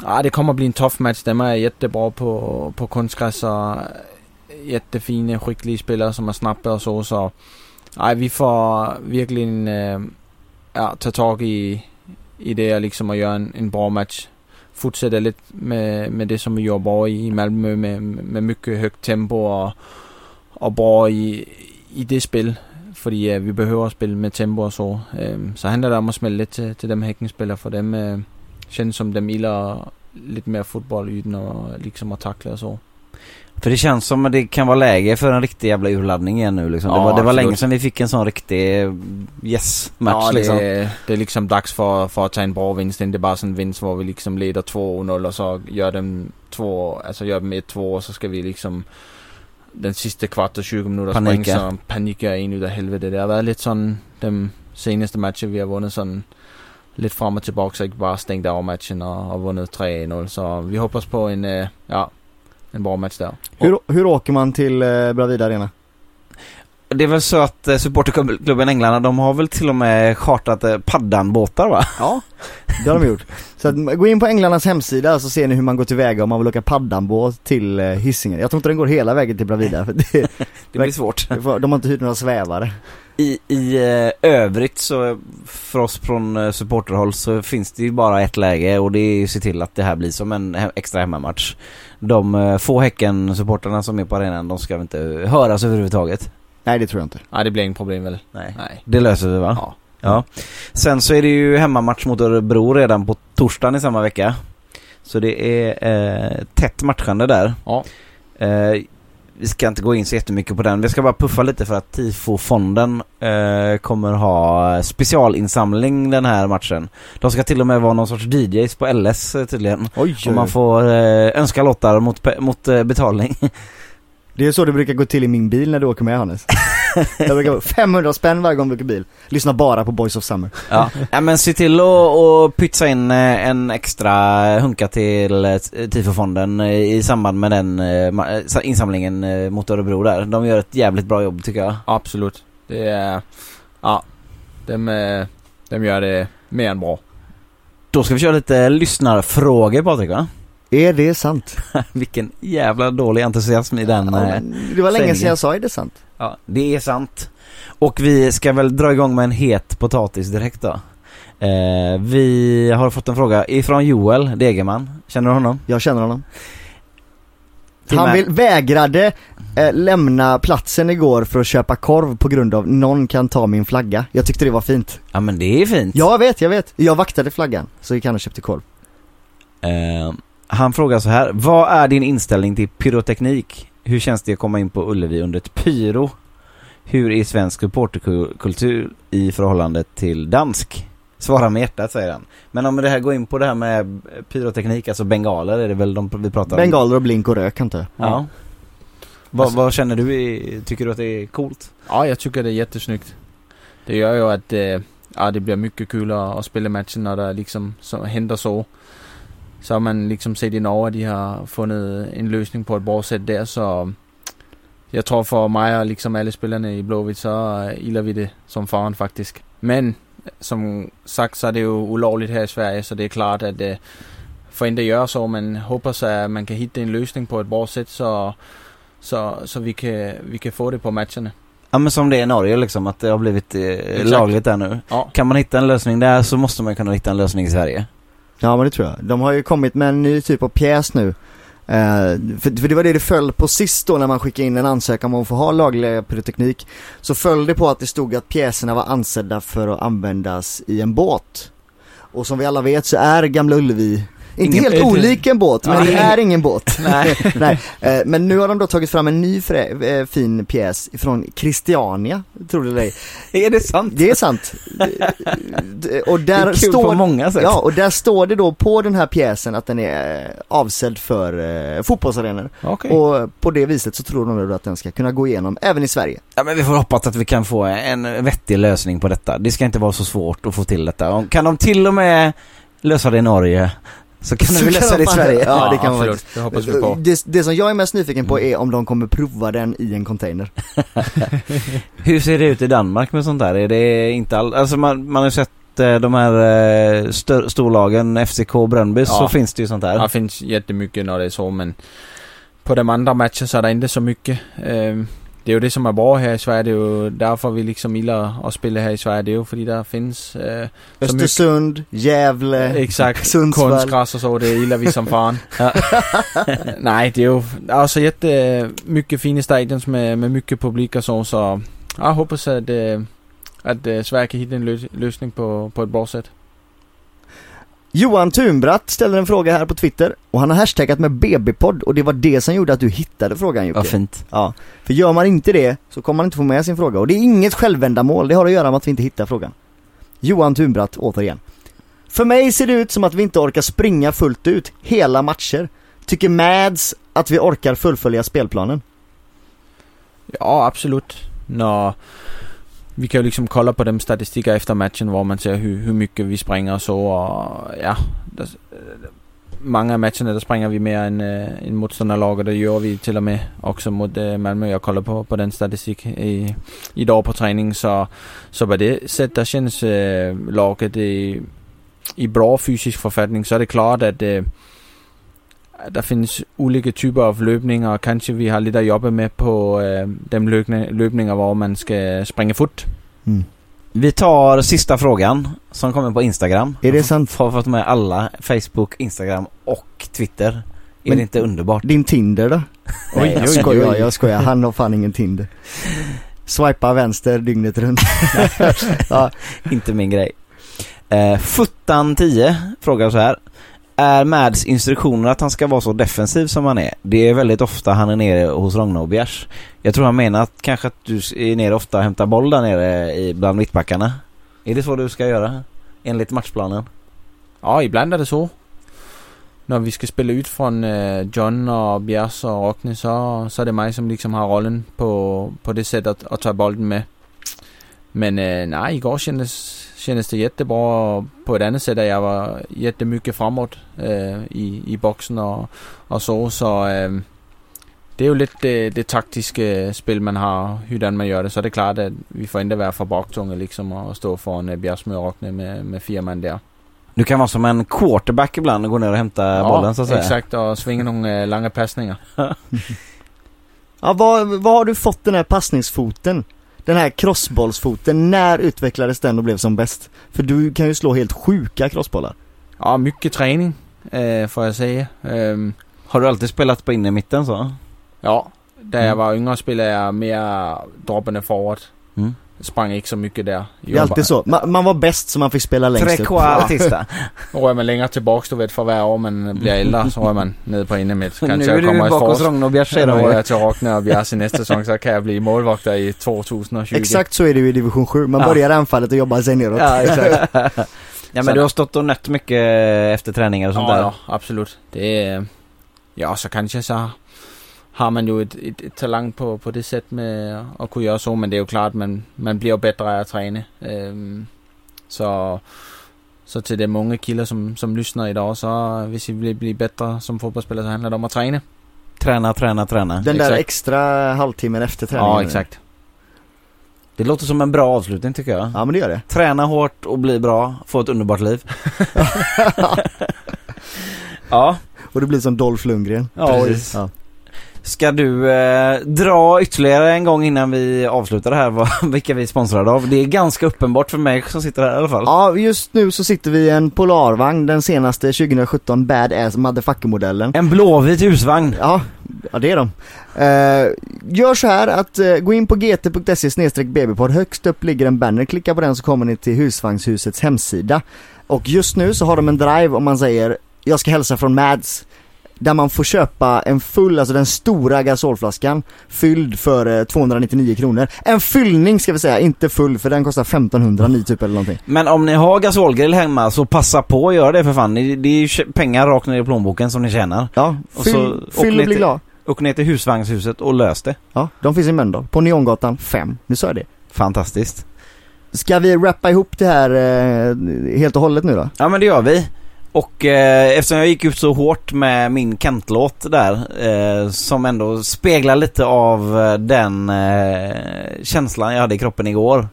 ah, det kommer blive en tough match. Dem er jättebra på, på kunstgræs, og jättefine, skicklige spillere, som er snappe og så, så Nej, vi får verkligen øh, ja, ta tag i, i det, och liksom at en, en bra match Fortsätta lite med, med det, som vi gjorde bra i Malmö med, med mycket högt tempo och, och bra i, i det spel. Fordi uh, vi behöver spela med tempo och så. Øh, så handlar det om att smälla lite till, till de Häckenspelare för dem känns som de gillar lite mer fotboll og liksom att tackla och så. För det känns som att det kan vara läge för en riktig jävla urladdning igen nu liksom. det Ja, var, det var länge sedan vi fick en sån riktig eh, yes-match ja, det, liksom. det er liksom dags for, for at tage en bra vinst. Det er bare sådan en vinst, hvor vi liksom leder 2-0, og så gør dem 2, altså gør dem 1-2, og så skal vi liksom den sidste kvart og 20 minutter Panika. springe, så panikker en ud af helvede. Det har været lidt sådan, de seneste matcher, vi har vundet sådan lidt frem og tilbage, så ikke bare stængt over matchen og, og vundet 3-0. Så vi hoppas på en, øh, ja, en bra match der. Hur, hur åker man till eh, Bravida Arena? Det är väl så att eh, supporterklubben Änglarna, de har väl till och med chartat eh, paddanbåtar va? Ja, det har de gjort. Så att, gå in på Änglarnas hemsida så ser ni hur man går tillväga om man vill åka paddanbåt till eh, Hisingen. Jag tror inte den går hela vägen till Bravida för det, Det blir svårt. de har inte hyrt några svävare. I, i eh, övrigt så för oss från supporterhåll så finns det ju bara ett läge och det är ju att se till att det här blir som en extra hemmamatch. De eh, få Häcken-supporterna som är på arenan, de ska inte höras överhuvudtaget. Nej det tror jag inte. Nej, det bliver ingen problem vel? Nej. Nej. Det löser vi va? Ja. Ja. Sen så är det ju hemmamatch mot Örebro redan på torsdagen i samma vecka. Så det är eh, tätt matchande där. Ja. Eh, vi ska inte gå in så jättemycket på den. Vi ska bara puffa lite för att TIFO-fonden eh, kommer ha specialinsamling den här matchen. De ska till och med vara någon sorts DJs på LS eh, tydligen. Oj, Och man får eh, önska låtar mot, mot eh, betalning. Det är så det brukar gå till i min bil när du åker med Hannes. Jag brukar vara 500 spänn varje gång du åker bil. Lyssna bara på Boys of Summer. Ja, ja men se till att pytsa in eh, en extra hunka till eh, TIFO-fonden eh, i samband med den insamlingen mot Örebro där. De gör ett jävligt bra jobb tycker jag. Absolut. Det er... Ja, dem, øh, dem gør det mere end bra. Då ska vi köra lite lyssnarfrågor Patrik va? Är det sant? Vilken jävla dålig entusiasm i den. Ja, eh, det var länge sedan jag sa är det sant? Ja, det är sant. Och vi ska väl dra igång med en het potatis direkt då. Eh, vi har fått en fråga ifrån Joel Degerman. Känner du honom? Jag känner honom. Han vill, vägrade eh, lämna platsen igår för att köpa korv på grund av någon kan ta min flagga. Jag tyckte det var fint. Ja men det är fint. Jag vet, jag vet. Jag vaktade flaggan, så gick han och köpte korv. Eh, han frågar så här. Vad är din inställning till pyroteknik? Hur känns det att komma in på Ullevi under ett pyro? Hur är svensk supporterkultur i förhållande till dansk? Svara med hjärtat säger han. Men om det här går in på det här med pyroteknik, alltså bengaler är det väl de vi pratar om? Bengaler och blink och rök jag. Ja. Vad, Alltså- vad känner du? Tycker du att det är coolt? Ja, jeg tycker det er jättesnyggt. Det gør jo, at øh, ja, det bliver mycket kulere at spille matchen, når der liksom så henter så. Så har man liksom set i Norge, at de har fundet en løsning på et bra sæt der, så jeg tror for mig og liksom alle spillerne i Blåvidt, så øh, ilder vi det som faren faktisk. Men som sagt, så er det jo ulovligt her i Sverige, så det er klart, at øh, for inden det gør så, man håber så, at man kan hitte en løsning på et bra sæt, så, så, så vi, kan, vi kan få det på matcherne. Ja men som det är i Norge liksom, att det har blivit eh, Exakt. lagligt där nu. Ja. Kan man hitta en lösning där så måste man kunna hitta en lösning i Sverige. Ja men det tror jag. De har ju kommit med en ny typ av pjäs nu. Eh, för, för det var det det föll på sist då när man skickade in en ansökan om att få ha laglig pyroteknik. Så föll det på att det stod att pjäserna var ansedda för att användas i en båt. Och som vi alla vet så är Gamla Ullevi inte Ingen- helt olik en båt, men det är ingen båt. Nej. Nej, eh, men nu har de då tagit fram en ny frä, eh, fin pjäs från Christiania, tror du det ej. Är det sant? Det är sant. Och Det är där kul står på många sätt. Ja, och där står det då på den här pjäsen att den är eh, avsedd för fotbollsarenor. Okej. Och på det viset så tror de då att den ska kunna gå igenom även i Sverige. Ja men vi får hoppas att vi kan få en vettig lösning på detta. Det ska inte vara så svårt att få till detta. Kan de till och med lösa det i Norge så kan de Så väl kan lösa det i Sverige. Ja, det kan man absolut. Det hoppas vi på. Det, det som jag är mest nyfiken på är om de kommer prova den i en container. Hur ser det ut i Danmark med sånt där? Är det inte all... Alltså man, man har sett eh, de här eh, stör, storlagen, FCK och Bröndby, så Ja. finns det ju sånt där. Det finns jättemycket när det är så, men på de andra matcherna så är det inte så mycket. Det är ju det som är bra här i Sverige. Det är ju därför vi liksom gillar att spela här i Sverige. Det är ju för där finns eh, så mycket... Östersund, Gävle, Exakt, Sundsvall. konstgräs och så, det gillar vi som fan. Ja. Nej, det är ju alltså jättemycket fina stadions med, med mycket publik och så, så jag hoppas att, eh, att Sverige kan hitta en lös- lösning på, på ett bra sätt. Johan Thunbratt ställer en fråga här på Twitter och han har hashtaggat med BB-podd och det var det som gjorde att du hittade frågan Jocke. Vad fint. Ja, för gör man inte det så kommer man inte få med sin fråga och det är inget självändamål, det har att göra med att vi inte hittar frågan. Johan Thunbratt återigen. För mig ser det ut som att vi inte orkar springa fullt ut hela matcher. Tycker Mads att vi orkar fullfölja spelplanen? Ja, absolut. Nå, vi kan ju liksom kolla på de statistiker efter matchen, var man ser hur, hur mycket vi springer och så. Och ja, der, øh, många av matcherna där springer vi mer än, äh, än och Det gör vi till och med också mot äh, øh, Malmö. Jag kollar på, på den statistik i, idag på träning. Så, så på det sättet känns äh, laget i, i bra fysisk författning. Så är det klart att äh, øh, der findes olika typer av løbninger, og kanskje vi har lidt at jobbe med på øh, de løbne, løbninger, hvor man skal springe fot. Mm. Vi tar sista frågan som kommer på Instagram. Är det sant? Har fått med alla, Facebook, Instagram och Twitter. Är Men- det inte underbart? Din Tinder då? Nej, jag oj, skojar, oj. jag skojar. Han har fan ingen Tinder. Swipa vänster dygnet runt. ja, Inte min grej. Eh, Futtan10 frågar så här. Är Mads instruktioner att han ska vara så defensiv som han är? Det är väldigt ofta han är nere hos Rognobjärs. Jag tror han menar att kanske att du är nere ofta och hämtar boll där nere i, bland mittbackarna. Är det så du ska göra? Enligt matchplanen? Ja, ibland är det så. När vi ska spela ut från eh, John och Bjärs och Rockne, så, så är det mig, som liksom har rollen på, på det sättet att, att ta bollen med. Men eh, nej, igår kändes, kändes det jättebra. På ett annat sätt att jag var jättemycket framåt øh, i, i boxen och, och så. Så øh, det är ju lite det, det taktiska spel man har, hur man gör det. Så det är klart att vi får inte vara för baktunga liksom och stå för en Bjärsmö och Rockne med, med fyra man där. Du kan vara som en quarterback ibland och gå ner och hämta bollen så att säga. Exakt, och svinga några långa passningar. ja vad, vad har du fått den här passningsfoten? Den här crossbollsfoten, när utvecklades den och blev som bäst? För du kan ju slå helt sjuka crossbollar. Ja, mycket träning, äh, får jag säga. Ehm, Har du alltid spelat på innermitten så? ja, da Mm. jag var yngre spelade jag mer droppande forward. Mm. Sprang inte så mycket där. Det är alltid så. Man, man var bäst så man fick spela längst upp. Trequartista. Och är man längre tillbaks, du vet, för varje år man blir äldre så är man nere på innermitt. nu Kanske är jag du kommer bak hos Sen säger de når ju. jag till Rockne och Bjärs i nästa säsong så kan jag bli målvaktare i 2020. Exakt så är det ju i division 7. Man Ja. börjar anfallet och jobbar sig neråt. Ja, exakt. ja, Så- men du har stått och nött mycket efter träningar och sånt ja, där. ja, absolut. Det är... Ja, så kanske så har man ju ett, ett, ett talang på, på det sätt med att kunna göra så. Men det är ju klart, man, man blir ju bättre av att träna. Ehm, så, så till de många killar som, som lyssnar idag så om vi vill bli bättre som fotbollsspelare så handlar det om att träna. Träna, träna, träna. Den där Exakt. extra halvtimmen efter träningen. Ja, exakt. Det låter som en bra avslutning tycker jag. Ja men det gör det. Träna hårt och bli bra, få ett underbart liv. ja, Och det blir som Dolph Lundgren. ja Precis. precis. Ja. Ska du eh, dra ytterligare en gång innan vi avslutar det här vad, vilka vi är sponsrade av? Det är ganska uppenbart för mig som sitter här i alla fall. Ja, just nu så sitter vi i en Polarvagn, den senaste 2017 Badass Motherfucker-modellen. En blåvit husvagn. Ja, ja det är de. Eh, gör så här att eh, gå in på gt.se bbpodd. Högst upp ligger en banner. Klicka på den så kommer ni till husvagnshusets hemsida. Och just nu så har de en drive om man säger jag ska hälsa från Mads. Där man får köpa en full, alltså den stora gasolflaskan fylld för eh, 299 kronor. En fyllning ska vi säga, inte full för den kostar 1509 typ eller någonting. Men om ni har gasolgrill hemma så passa på att göra det för fan. Det är ju pengar rakt ner i plånboken som ni tjänar. Ja, Och fyll, så åker fyll ni och bli till- glad. Åk ner till husvagnshuset och lös det. Ja, de finns i Mölndal, på Neongatan 5. Nu sa jag det. Fantastiskt. Ska vi rappa ihop det här eh, helt och hållet nu då? Ja men det gör vi. Och eh, eftersom jag gick ut så hårt med min Kent-låt där eh, som ändå speglar lite av eh, den eh, känslan jag hade i kroppen igår.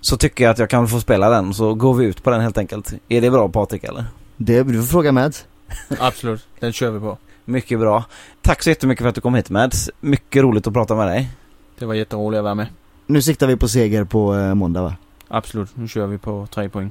Så tycker jag att jag kan få spela den så går vi ut på den helt enkelt. Är det bra Patrik eller? Det, du får fråga Mads. Absolut, den kör vi på. Mycket bra. Tack så jättemycket för att du kom hit Mads. Mycket roligt att prata med dig. Det var jätteroligt att vara med. Nu siktar vi på seger på eh, måndag va? Absolut, nu kör vi på tre poäng.